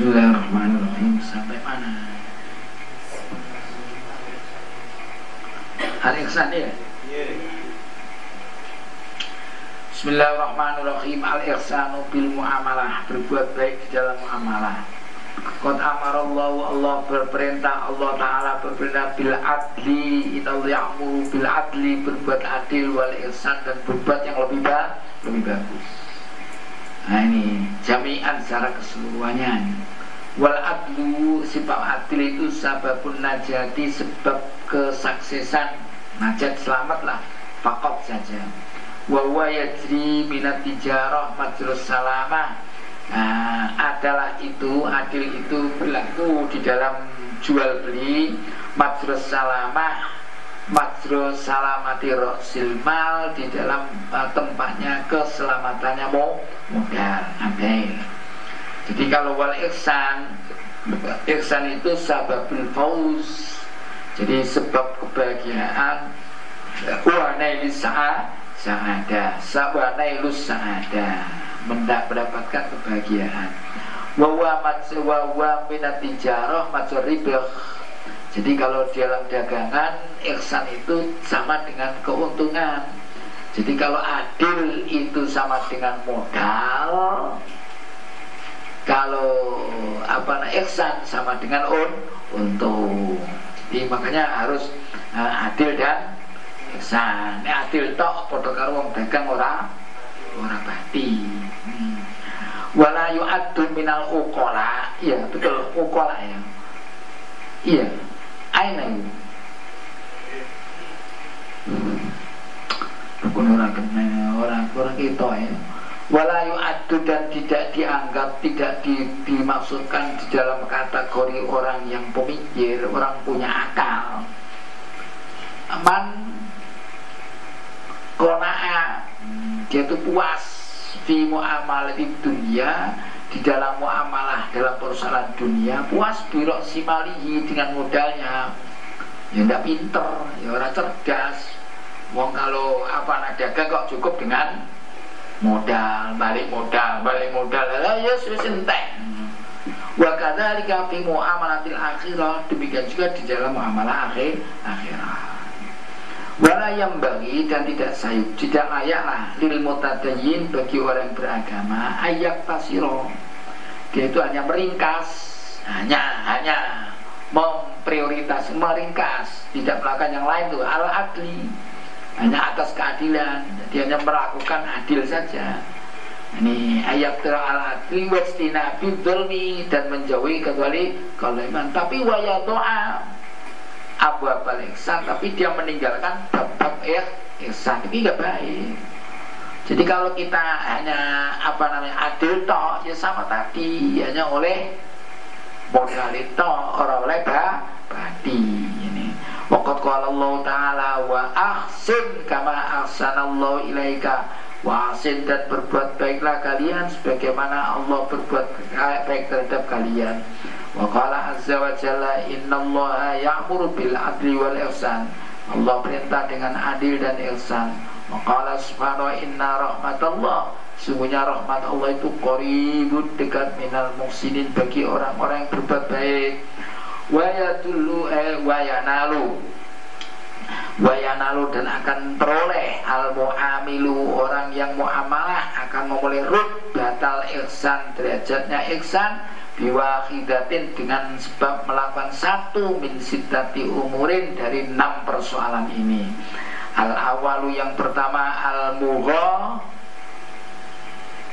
Bismillahirrahmanirrahim Sampai mana? Al Ihsan ya? Bismillahirrahmanirrahim Al Ihsanu bil muamalah Berbuat baik di dalam muamalah Qad amarallahu Allah berperintah Allah Ta'ala berperintah bil adli Inna ya'muru bil adli Berbuat adil wal ihsan Dan berbuat yang lebih baik Lebih bagus Nah ini jami'an secara keseluruhannya wal adlu sifat adil itu sababun najati sebab kesuksesan najat selamatlah fakot saja wa huwa yajri minat tijarah majrus salamah nah, adalah itu adil itu berlaku di dalam jual beli majrus salamah majrus salamati silmal di dalam uh, tempatnya keselamatannya mau modal ambil jadi kalau wal ihsan. Ihsan itu sababul fauz. Jadi sebab kebahagiaan. Wa nailus sa'a sa'ada. Wa nailus sa'ada. Mendapatkan kebahagiaan. Wa wa wa wa minat tijarah ribah jadi kalau dalam dagangan ihsan itu sama dengan keuntungan. Jadi kalau adil itu sama dengan modal kalau apa ihsan sama dengan un untuk jadi makanya harus uh, adil dan ihsan. Ini adil tok padha karo wong dagang ora ora bati. Hmm. wala yu'addu minal uqala. Iya betul uqala ya. Iya. Aina itu rukun orang kena orang orang kita ya walayu adu dan tidak dianggap tidak di, dimaksudkan di dalam kategori orang yang pemikir orang punya akal. Man konaa dia itu puas fi muamalah di dunia di dalam muamalah dalam perusahaan dunia puas birok simalihi dengan modalnya. Ya tidak pinter ya orang cerdas. Wong kalau apa dagang kok cukup dengan modal balik modal balik modal. Lah ya sudah entek wa kadzalika fi muamalatil akhirah demikian juga di dalam muamalah akhir akhirah wala yang bagi dan tidak sayup tidak layaklah lil mutadayyin bagi orang beragama ayak tasiro. Dia itu hanya meringkas hanya hanya memprioritas meringkas. Tidak melakukan yang lain tuh al adli hanya atas keadilan. Dia hanya melakukan adil saja. Ini ayat al adli bidzulmi dan menjauhi kecuali iman tapi waya doa abu abal ihsan tapi dia meninggalkan bab-bab ihsan. Ini gak baik. Jadi kalau kita hanya apa namanya adil toh ya sama tadi. Hanya oleh modal itu orang oleh ini Waqad qala Allah Ta'ala wa ahsin kama ahsanallahu ilaika wa ahsin dan berbuat baiklah kalian sebagaimana Allah berbuat baik terhadap kalian. Wa qala azza wa jalla innallaha ya'muru bil adli wal ihsan. Allah perintah dengan adil dan ihsan. Wa qala subhanahu inna rahmatallah Sungguhnya rahmat Allah itu koribut dekat minal muhsinin bagi orang-orang yang berbuat baik wayatulu eh wayanalu. Wayanalu dan akan peroleh al muamilu orang yang muamalah akan memulai rut batal ihsan derajatnya ihsan biwahidatin dengan sebab melakukan satu min siddati umurin dari enam persoalan ini. Al awalu yang pertama al mugha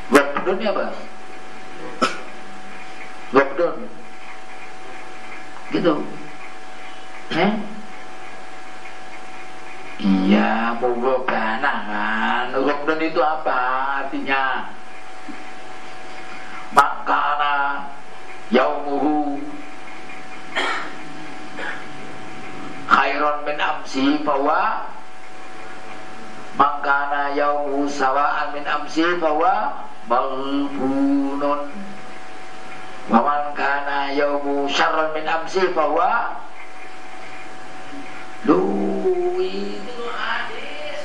Wabdun ya Pak? Wabdun gitu. Eh? Iya mogok kan rukun itu apa artinya? Makana yaumuhu khairon min amsi bahwa makana yaumuhu sawa'an min amsi bahwa malbunun Waman kana yaumu syarran min amsi bahwa Lu itu hadis.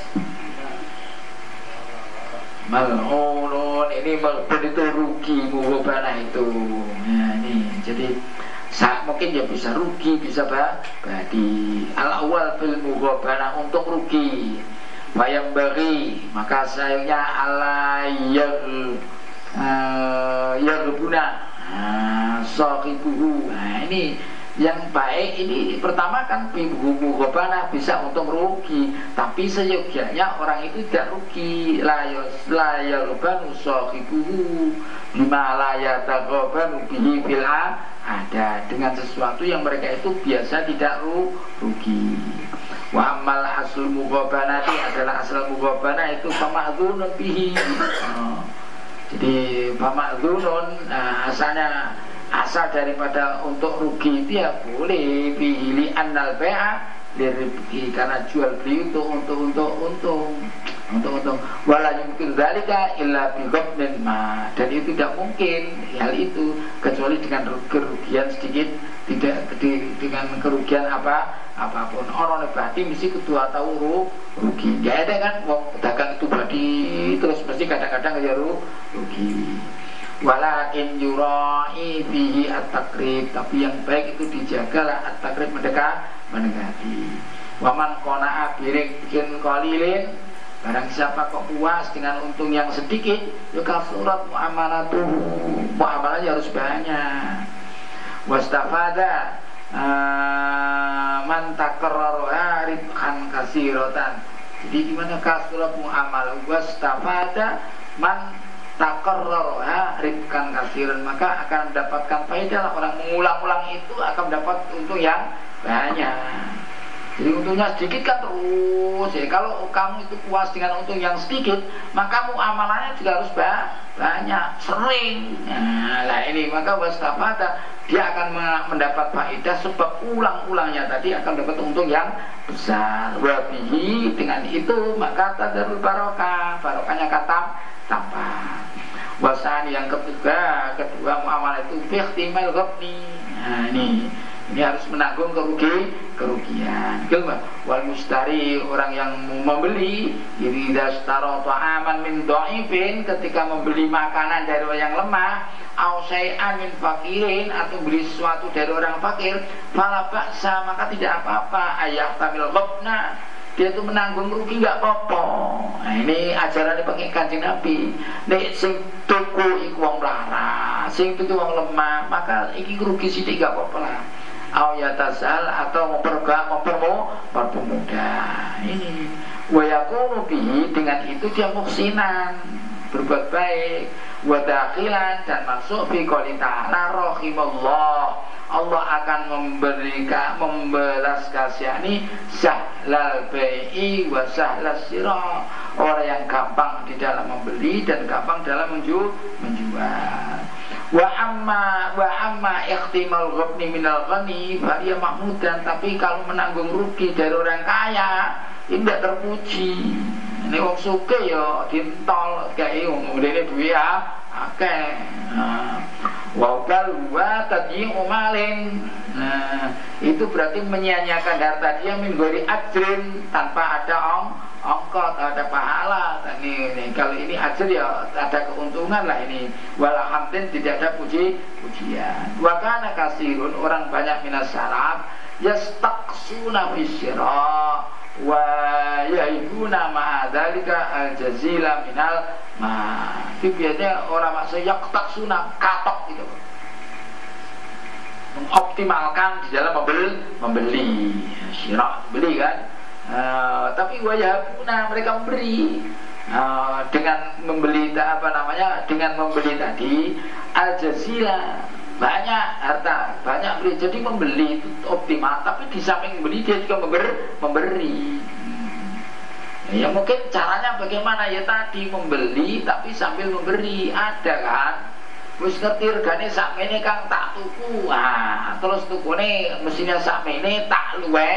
Mal'unun. Ini mal'un itu rugi Muhubana itu. Nah ini. Jadi saat mungkin ya bisa rugi bisa badi. Al awal fil mughobana untuk rugi. Bayang beri maka sayangnya ala yang uh, yang nah, sahibuhu. Nah ini yang baik ini pertama kan bibu gobana bisa untung rugi. Tapi seyogianya orang itu tidak rugi. Layos layalban usahibuhu lima layata gobanu bihi bila ada. Dengan sesuatu yang mereka itu biasa tidak rugi. Wa amal hasil mugobanati adalah asal mugobana itu pamahdzunun bihi. Oh. Jadi pamahdzunun nah, asalnya asal daripada untuk rugi itu ya boleh. Bihili annal bai'a liribhi karena jual beli itu untuk untuk untung. Untuk untung. Wala yumkin dzalika illa bi dan ma. Dan itu tidak mungkin hal itu kecuali dengan kerugian sedikit tidak dengan kerugian apa apa pun. Orang berarti mesti kedua tahu rugi. Gak ada kan? Mau dagang itu berarti terus mesti kadang-kadang ya rugi. Walakin yurai fihi at-takrib tapi yang baik itu dijagalah at-takrib mendekat mendekati. Waman qana'a birik bikin qalilin Barang siapa kok puas dengan untung yang sedikit Ya kafurat muamalatu Muamalahnya harus banyak. Wastafada uh, Man takarraruha ribhan kasirotan Jadi gimana kasurat muamalah Wastafada Man takarrarha ribkan kasiran. Maka akan mendapatkan faedah orang mengulang-ulang itu akan mendapat untung yang banyak jadi untungnya sedikit kan terus. Ya kalau kamu itu puas dengan untung yang sedikit maka kamu amalannya juga harus banyak sering. Nah ini maka wastafada dia akan mendapat faedah sebab ulang-ulangnya tadi akan dapat untung yang besar. Wabihi dengan itu maka tadarul barokah. Barokahnya kata tampak. Wasan yang ketiga, kedua muamalah itu ihtimal ghabni. Nah, ini ini harus menanggung kerugi kerugian. Kelima, wal mustari orang yang membeli ini dastaro ta'aman min dhaifin ketika membeli makanan dari orang yang lemah au syai'an min fakirin atau beli sesuatu dari orang fakir fala ba'sa maka tidak apa-apa. Ayat tamil ghabna dia itu menanggung rugi nggak apa-apa. Nah, ini ajaran ini pakai kancing nabi. Nek sing tuku iku wong lara sing tuku wong lemah maka iki rugi sithik nggak apa-apa lah au atau memperga mempermu mempermudah. Ini. Wayaku bihi dengan itu dia muksinan berbuat baik. Wadakhilan dan masuk fi qouli ta'ala Allah akan memberikan membelas kasihani sahlal bai'i wa sahlas sirah. Orang yang gampang di dalam membeli dan gampang dalam menjual menjual wa amma wa amma ikhtimal ghabni minal ghani dia mahmudan. Tapi kalau menanggung rugi dari orang kaya ini tidak terpuji. Ini wong suke ya dintol kayak wong ini duit ya oke nah Waukal wa tadi umalin Nah itu berarti menyanyiakan harta dia Minggori ajrin tanpa ada ong ongkot ada pahala. Ini, ini. Kalau ini ajr ya ada keuntungan lah ini. Walhamdulillah tidak ada puji pujian. Wakana kasirun orang banyak minas salaf yastaksuna fisyra wa yaibuna ma'adhalika al-jazila minal ma. Itu biasanya orang maksudnya yaktak sunah katok gitu. Mengoptimalkan di dalam membeli membeli. Syirak beli kan uh, tapi wajahuna mereka memberi. Uh, dengan membeli apa namanya dengan membeli tadi al jazila banyak harta banyak beli. Jadi membeli itu optimal. Tapi di samping membeli dia juga memberi. Memberi Ya mungkin caranya bagaimana? Ya tadi membeli tapi sambil memberi. Ada kan Wis ngerti regane sakmene Kang tak tuku. Ah, terus tukune mestinya sakmene tak luwe,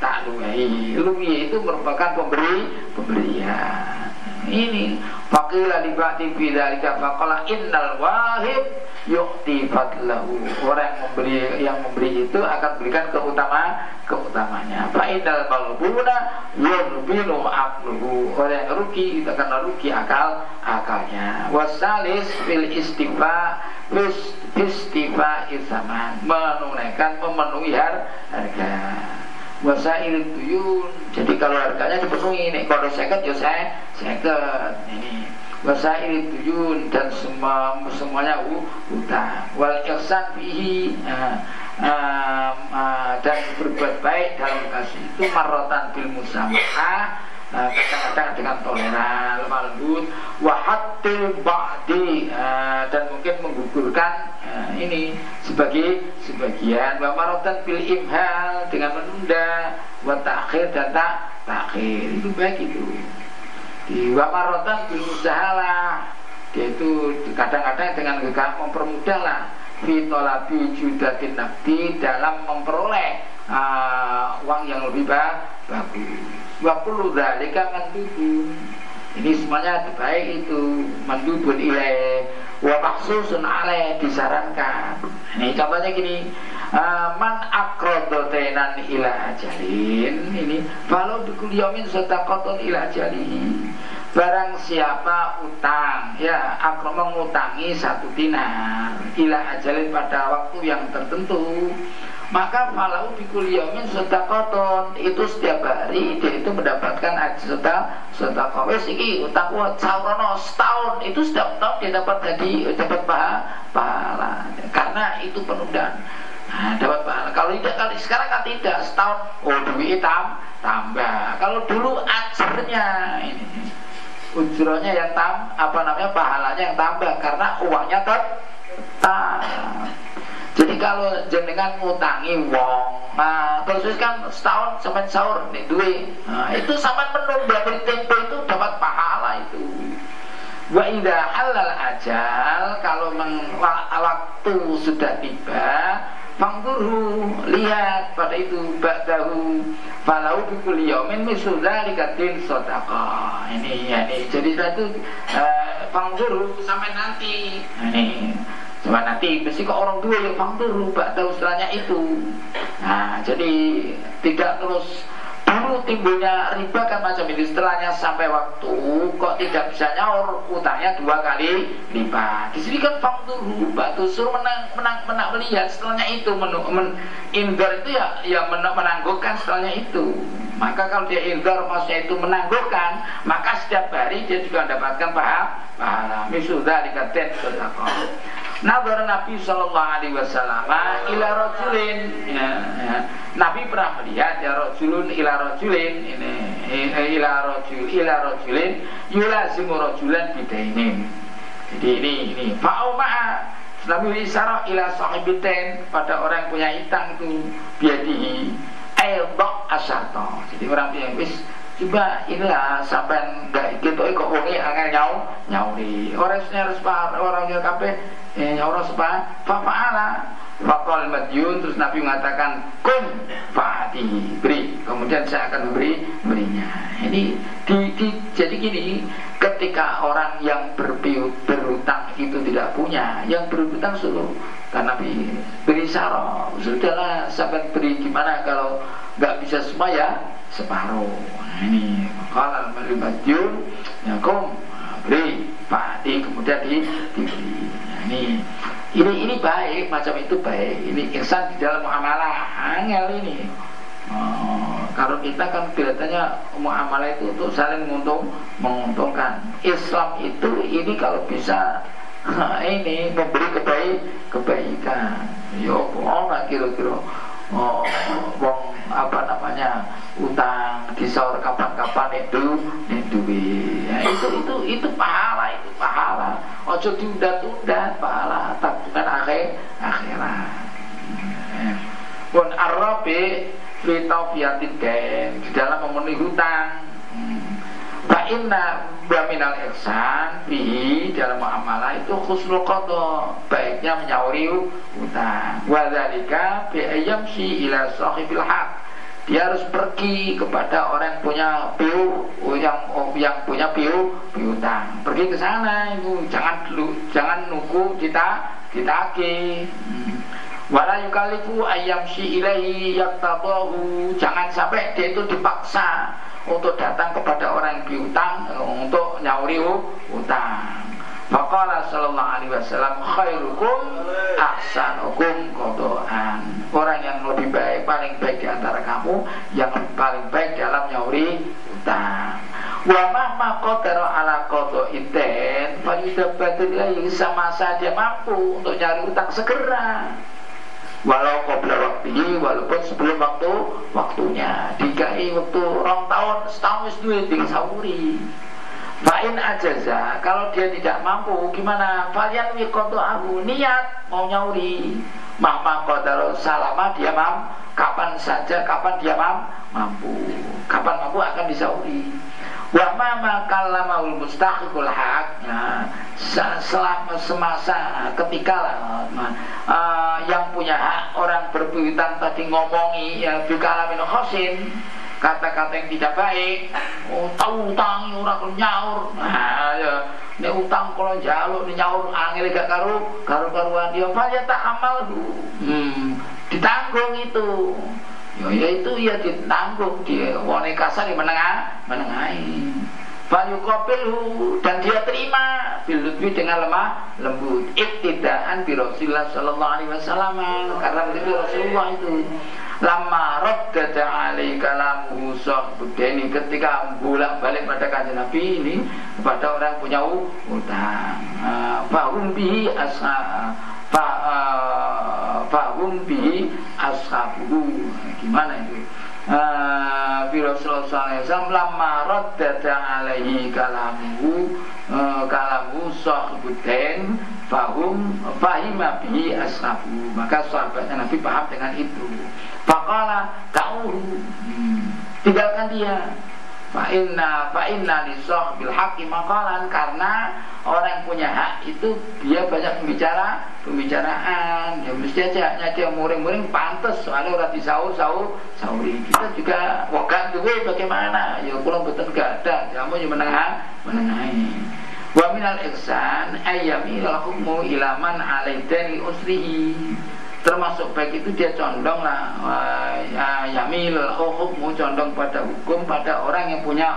tak luwe. Luwe itu merupakan pemberi pemberian. Ini Fakila dibati bidzalika faqala innal wahib yu'ti fadlahu. Orang yang memberi yang memberi itu akan berikan keutamaan keutamanya. Fa idal qalbuna yurbinu aqluhu. Orang yang rugi itu akan rugi akal akalnya. Wasalis fil istifa istifa isaman menunaikan memenuhi harga wasail tuyun jadi kalau harganya dipenuhi nih kalau seket ya saya seket. Ini. Wasail tuyun dan semua semuanya utang. Wal ihsan fihi nah, uh, uh, dan berbuat baik dalam kasih itu marotan bil musamah uh, kadang-kadang dengan toleran lemah lembut wahatil ba'di uh, dan mungkin menggugurkan uh, ini sebagai sebagian wa marotan imhal dengan menunda wa takhir dan tak takhir. Itu baik itu. Di wa marotan bil musahalah yaitu kadang-kadang dengan gegah mempermudah lah fitolabi judatin nakti dalam memperoleh uh, uang yang lebih bagus. Wa kullu dzalika mandubun ini semuanya baik itu mandubun ilai. Wa maksusun alaih disarankan. Ini contohnya gini uh, man akrodotenan ila ajalin. Ini kalau dikuliyamin sedekatun ila ajalin. Barang siapa utang Ya aku mengutangi satu dinar Ila ajalin pada waktu yang tertentu maka falau bikuliyamin koton itu setiap hari dia itu mendapatkan sedekah sedekah. Wes iki utang saurono setahun. Itu setiap tahun dia dapat jadi dapat pahala. Karena itu penundaan. Nah, dapat pahala. Kalau tidak kali sekarang kan tidak. Setahun oh duit hitam tambah. Kalau dulu ajarnya ini. Ujronya yang tam apa namanya pahalanya yang tambah. Karena uangnya tetap jadi kalau jenengan ngutangi wong nah, terus kan setahun sampai sahur nih duit nah, itu sampai menunda dari tempo itu dapat pahala itu. Wa idha halal ajal kalau waktu sudah tiba Fangdurhu lihat pada itu ba'dahu falau bikul yaumin misudhalika din sodaka ini ya ini jadi satu uh, fangdurhu sampai nanti. Ini Cuma nanti mesti kok orang tua yang fangdurhu rubah tahu setelahnya itu. Nah jadi tidak terus dulu timbulnya riba kan macam ini. Setelahnya sampai waktu kok tidak bisa nyaur utangnya dua kali lipat. Di sini kan faktur batu suruh menang menang menang melihat setelahnya itu men, men indar itu ya ya menang, menangguhkan setelahnya itu. Maka kalau dia indar maksudnya itu menangguhkan maka setiap hari dia juga mendapatkan pahala pahala. Misudah dikatain sedekah Nazar Nabi Shallallahu Alaihi Wasallam ila rojulin ya, ya. Nabi pernah melihat ya rojulun ila rojulin ini ila rojul ila rojulin yulazimu rojulan bidainin. Jadi ini ini. Fa'uma'a Nabi isyarat ila sahibitain pada orang yang punya hitang itu biadihi. Aildok asarto jadi orang punya wis coba inilah sampai nggak gitu kok wongi angin nyau nyauri orang harus orang yang kape orang sepa fa'ala Fakol madyun terus Nabi mengatakan kun fa'ati beri. Kemudian saya akan memberi berinya. Ini di, di, jadi gini ketika orang yang berpiut berutang itu tidak punya yang berutang suruh karena Nabi beri saro sudahlah sahabat beri gimana kalau nggak bisa semua ya separuh. Nah, ini. Kalau ya kum beri fa'ati kemudian di, diberi. Nah, ini. Ini ini baik macam itu baik. Ini insan di dalam muamalah. Angel ini. Oh, kalau kita kan kelihatannya muamalah itu untuk saling menguntung menguntungkan. Islam itu ini kalau bisa ini memberi kebaik kebaikan. Yo oh kira-kira oh, bong apa namanya utang disaur kapan-kapan itu itu ya, itu itu itu pahala itu pahala. Ojo diunda-tunda pahala. Tabungan akhir akhirat. Pun arabi fi taufiyatin di dalam memenuhi hutang Fa inna minal ihsan bihi dalam muamalah itu khusnul qadha, baiknya menyauri utang. Wa dzalika bi ayyamsi ila sahibil haq. Dia harus pergi kepada orang yang punya piu yang yang punya piu piutang. Pergi ke sana itu jangan lu jangan nunggu kita ditagi. Hmm. Wala yukalifu ayyamsi ilaihi yaktabahu. Jangan sampai dia itu dipaksa untuk datang kepada orang yang piutang untuk nyauri utang. Faqala sallallahu alaihi wasallam khairukum ahsanukum qadaan. Orang yang lebih baik, paling baik di antara kamu yang paling baik dalam nyauri utang. Wa mahma qadara ala qada'iten fa yudabbatu sama saja mampu untuk nyari utang segera walau qabla waktu walaupun sebelum waktu waktunya. Dikai waktu orang tahun setahun duit sahuri Fa'in ajaza Kalau dia tidak mampu Gimana? Falian wikoto aku Niat mau nyauri. Mama qadar salama dia mam Kapan saja Kapan dia mam Mampu. Kapan mampu akan disauri Wa mama kalamaul mustahiqul haq. Ya, selama semasa ketika lah, uh, yang punya hak orang berpiutang tadi ngomongi ya bikalamin khosin kata-kata yang tidak baik oh tahu utang orang nyaur. Nah ya ini utang kalau jaluk ini nyaur angin gak karu karu karuan dia ya tak amal hmm, ditanggung itu Ya, itu ya ditanggung dia wone kasar ya menengah menengahi Fayuqabilhu dan dia terima bilutwi dengan lemah lembut. Iktidaan bi Rasulullah sallallahu alaihi wasallam karena begitu Rasulullah itu. Lama raddada alaihi kalamu ini ketika bolak-balik pada kanjeng Nabi ini kepada orang punya utang. Fahum bihi asa fahum bihi ashabuhu. Gimana itu? Uh, Rasulullah SAW lama raddada alaihi kalamuhu uh, kalamu sahbudain fahum fahima ashabu maka sahabatnya Nabi paham dengan itu. Fakala hmm. tinggalkan dia Fa inna fa inna li bil haqqi maqalan. Karena orang yang punya hak itu dia banyak pembicara pembicaraan ya mesti aja hanya dia muring-muring pantas soalnya orang disaur saur sauri. Kita juga wakan duwe bagaimana? Ya kurang betul gak ada kamu yang menengah menengahi. Wa minal ihsan ayyami lakumu ilaman alaidani usrihi termasuk baik itu dia condong lah uh, yamil hukmu condong pada hukum pada orang yang punya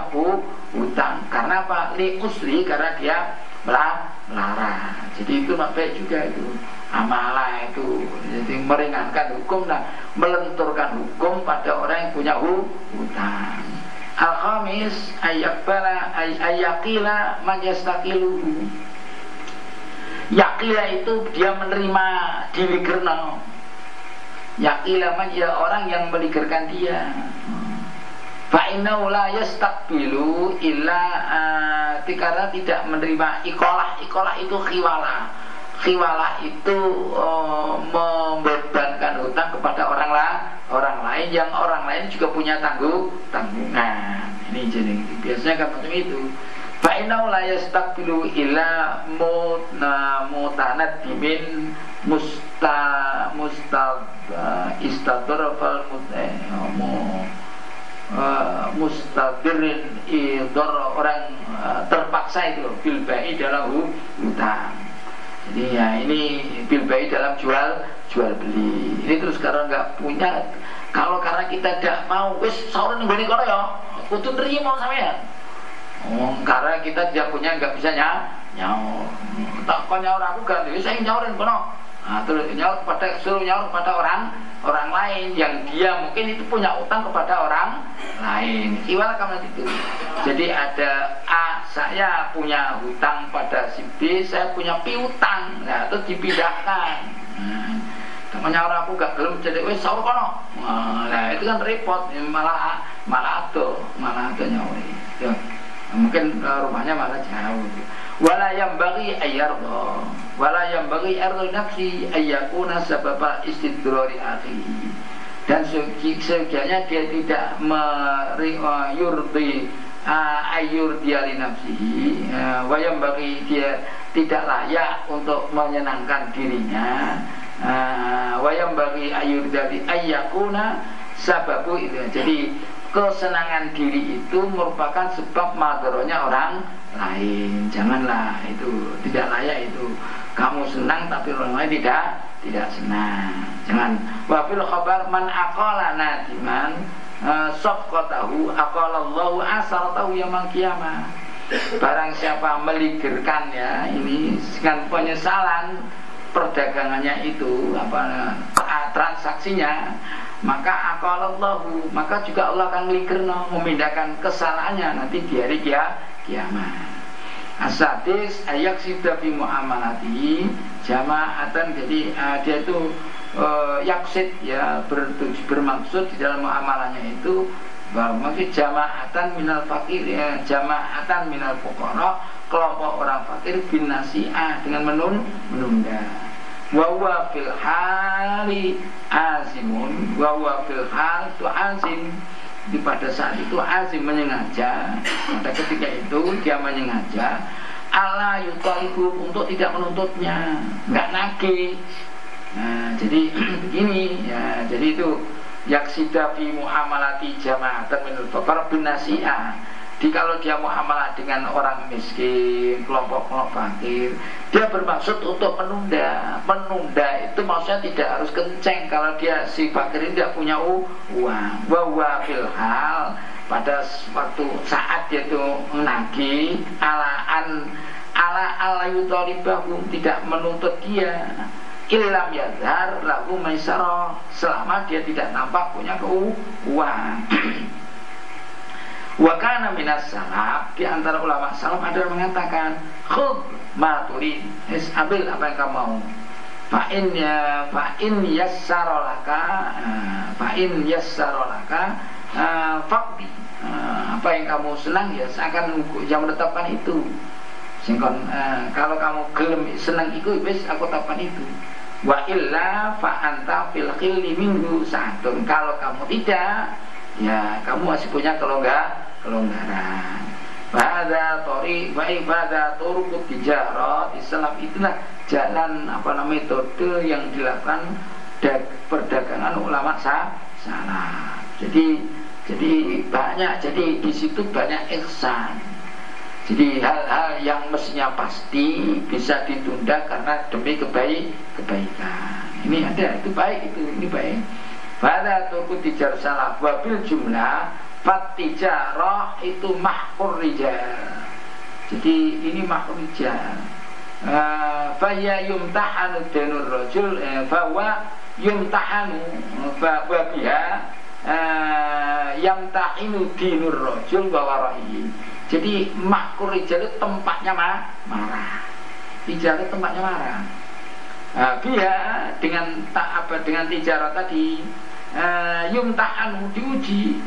hutang. Karena apa? Li usli karena dia melarang. Jadi itu baik juga itu. Amalah itu. Jadi meringankan hukum dan melenturkan hukum pada orang yang punya hutang. Al-khamis ayakbala ayakila majastakiluhu Yakila itu dia menerima diri kerna Yakila ya orang yang meligirkan dia. Fa'innahu la yastakbilu illa uh, karena tidak menerima ikolah Ikolah itu khiwalah Khiwalah itu uh, membebankan hutang kepada orang lain orang lain yang orang lain juga punya tanggung tanggungan ini jadi biasanya kan macam itu Fa'inau la yastakbilu illa mutna mutanat dimin musta musta uh, istadrofal mutne mu uh, mustadirin idor orang terpaksa itu bilbai dalam hutang. Jadi ya ini bilbai dalam jual jual beli. Ini terus sekarang nggak punya kalau karena kita tidak mau wis sahur nih kono ya kudu nerima sama ya Oh, karena kita punya nggak bisa nyaur. Tak kau nyaur aku kan, saya nyaurin kono. Nah, terus nyaur pada suruh nyaur pada orang orang lain yang dia mungkin itu punya utang kepada orang lain. Iwal kamu itu. Jadi ada A saya punya hutang pada si B, saya punya piutang. Nah, itu dipindahkan. Nah, nyaur aku gak belum jadi wes sahur kono. Nah, itu kan repot malah malah ado, malah ado nyauri. Mungkin uh, rumahnya malah jauh wala yang bagi ayardo wala yang bagi ardo nafsi ayakuna sababa istidrari akhi dan sekiannya dia tidak meyurdi uh, ayur dia li nafsihi. Uh, wayam bagi dia tidak layak untuk menyenangkan dirinya. Wayam bagi ayur dari ayakuna sababu itu. Jadi kesenangan diri itu merupakan sebab madoronya orang lain. Janganlah itu tidak layak itu. Kamu senang tapi orang lain tidak tidak senang. Jangan. Wafil khabar man aqala nadiman uh, safqatahu aqalallahu asaratahu yaumil qiyamah. Barang siapa meligirkan ya ini dengan penyesalan perdagangannya itu apa transaksinya maka akalallahu maka juga Allah akan likerno memindahkan kesalahannya nanti di hari kia, kiamat. Asadis ayak sida fi muamalati jamaatan jadi uh, dia itu uh, yaksid ya bertuj, bermaksud di dalam muamalahnya itu maksud jamaatan minal fakir ya jamaatan minal fuqara kelompok orang fakir bin nasi'ah dengan menun, menunda wawa fil hali azimun. Wawa fil hal itu azim. Di pada saat itu azim menyengaja. Pada ketika itu dia menyengaja. Allah yutalibu untuk tidak menuntutnya. Nggak nagih. Nah jadi begini. Ya jadi itu yaksida fi muamalati jama'atan para binasiah di kalau dia muamalah dengan orang miskin, kelompok-kelompok fakir, dia bermaksud untuk menunda. Menunda itu maksudnya tidak harus kenceng. Kalau dia si fakir ini tidak punya uang. Bahwa filhal pada waktu saat dia itu menagih alaan ala ala yutolibahum tidak menuntut dia. Ilam yazhar lagu maisaro. Selama dia tidak nampak punya keuangan Wakana minas salaf di antara ulama salaf ada yang mengatakan khud ma turid. Es ambil apa yang kamu mau. Fa in ya fa in yassarolaka eh, fa in yassarolaka eh, fakti eh, apa yang kamu senang ya akan yang menetapkan itu. Singkon, kalau kamu gelem senang itu wis aku tetapkan itu. Wa illa fa anta fil khilli minhu sa'atun. Kalau kamu tidak ya kamu masih punya kelonggar kelonggaran pada tori baik pada turukut tijarah Islam itulah jalan apa namanya metode yang dilakukan perdagangan ulama sah salah jadi jadi banyak jadi di situ banyak ihsan. Jadi hal-hal yang mestinya pasti bisa ditunda karena demi kebaik kebaikan. Ini ada itu baik itu ini baik. Pada turku tijar salah. Wabil jumlah fatijarah itu mahkur rijal. Jadi ini mahkur rijal. Uh, faya yumtahanu denur rojul eh, bahwa yumtahanu bahwa biha uh, yamtahinu dinur rojul bahwa rahi jadi mahkur rijal itu tempatnya marah. Rijal itu tempatnya marah. Biha dengan tak apa dengan tijarah tadi yumtahanu diuji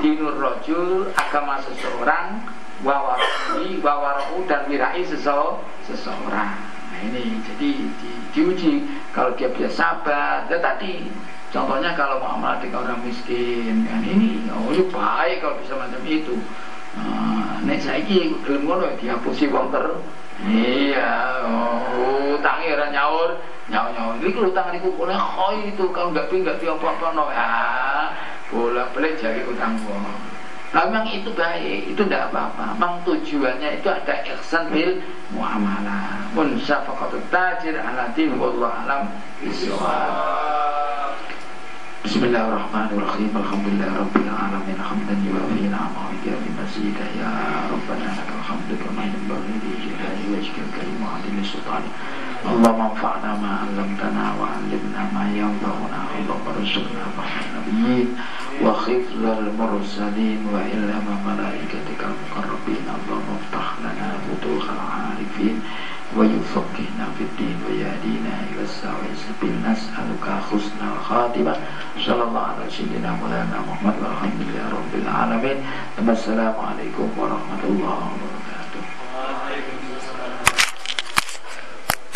dinur rojul agama seseorang wawarai wawarau dan wirai seseorang. Nah ini jadi di, diuji kalau dia biasa sabar ya tadi contohnya kalau muamalah dengan orang miskin kan ini oh ini baik kalau bisa macam itu. Nah, nek saiki gelem ngono dihapusi wong ter iya oh utangi nyaur nyaur iki utang niku oleh khoi itu. Kalau nggak pi nggak apa-apa no. Ya bolak balik cari utang uang nah, memang itu baik. Itu tidak apa-apa. Memang tujuannya itu ada ihsan bil muamalah. Pun syafaqatut tajir ala din alam Bismillahirrahmanirrahim. Alhamdulillah Rabbil Alamin Hamdan na'amahu Yafi masjidah Ya Rabbana lakal hamdu Kama yanbaghi li jalali Wa اللهم انفعنا ما علمتنا وعلمنا ما ينفعنا اللهم ارزقنا فهم النبيين وخفل المرسلين وإلهم ملائكتك المقربين اللهم افتح لنا فتوح العارفين ويفقهنا في الدين ويهدينا إلى السعيد نسألك حسن الخاتمة صلى الله على سيدنا مولانا محمد والحمد لله رب العالمين السلام عليكم ورحمة الله وبركاته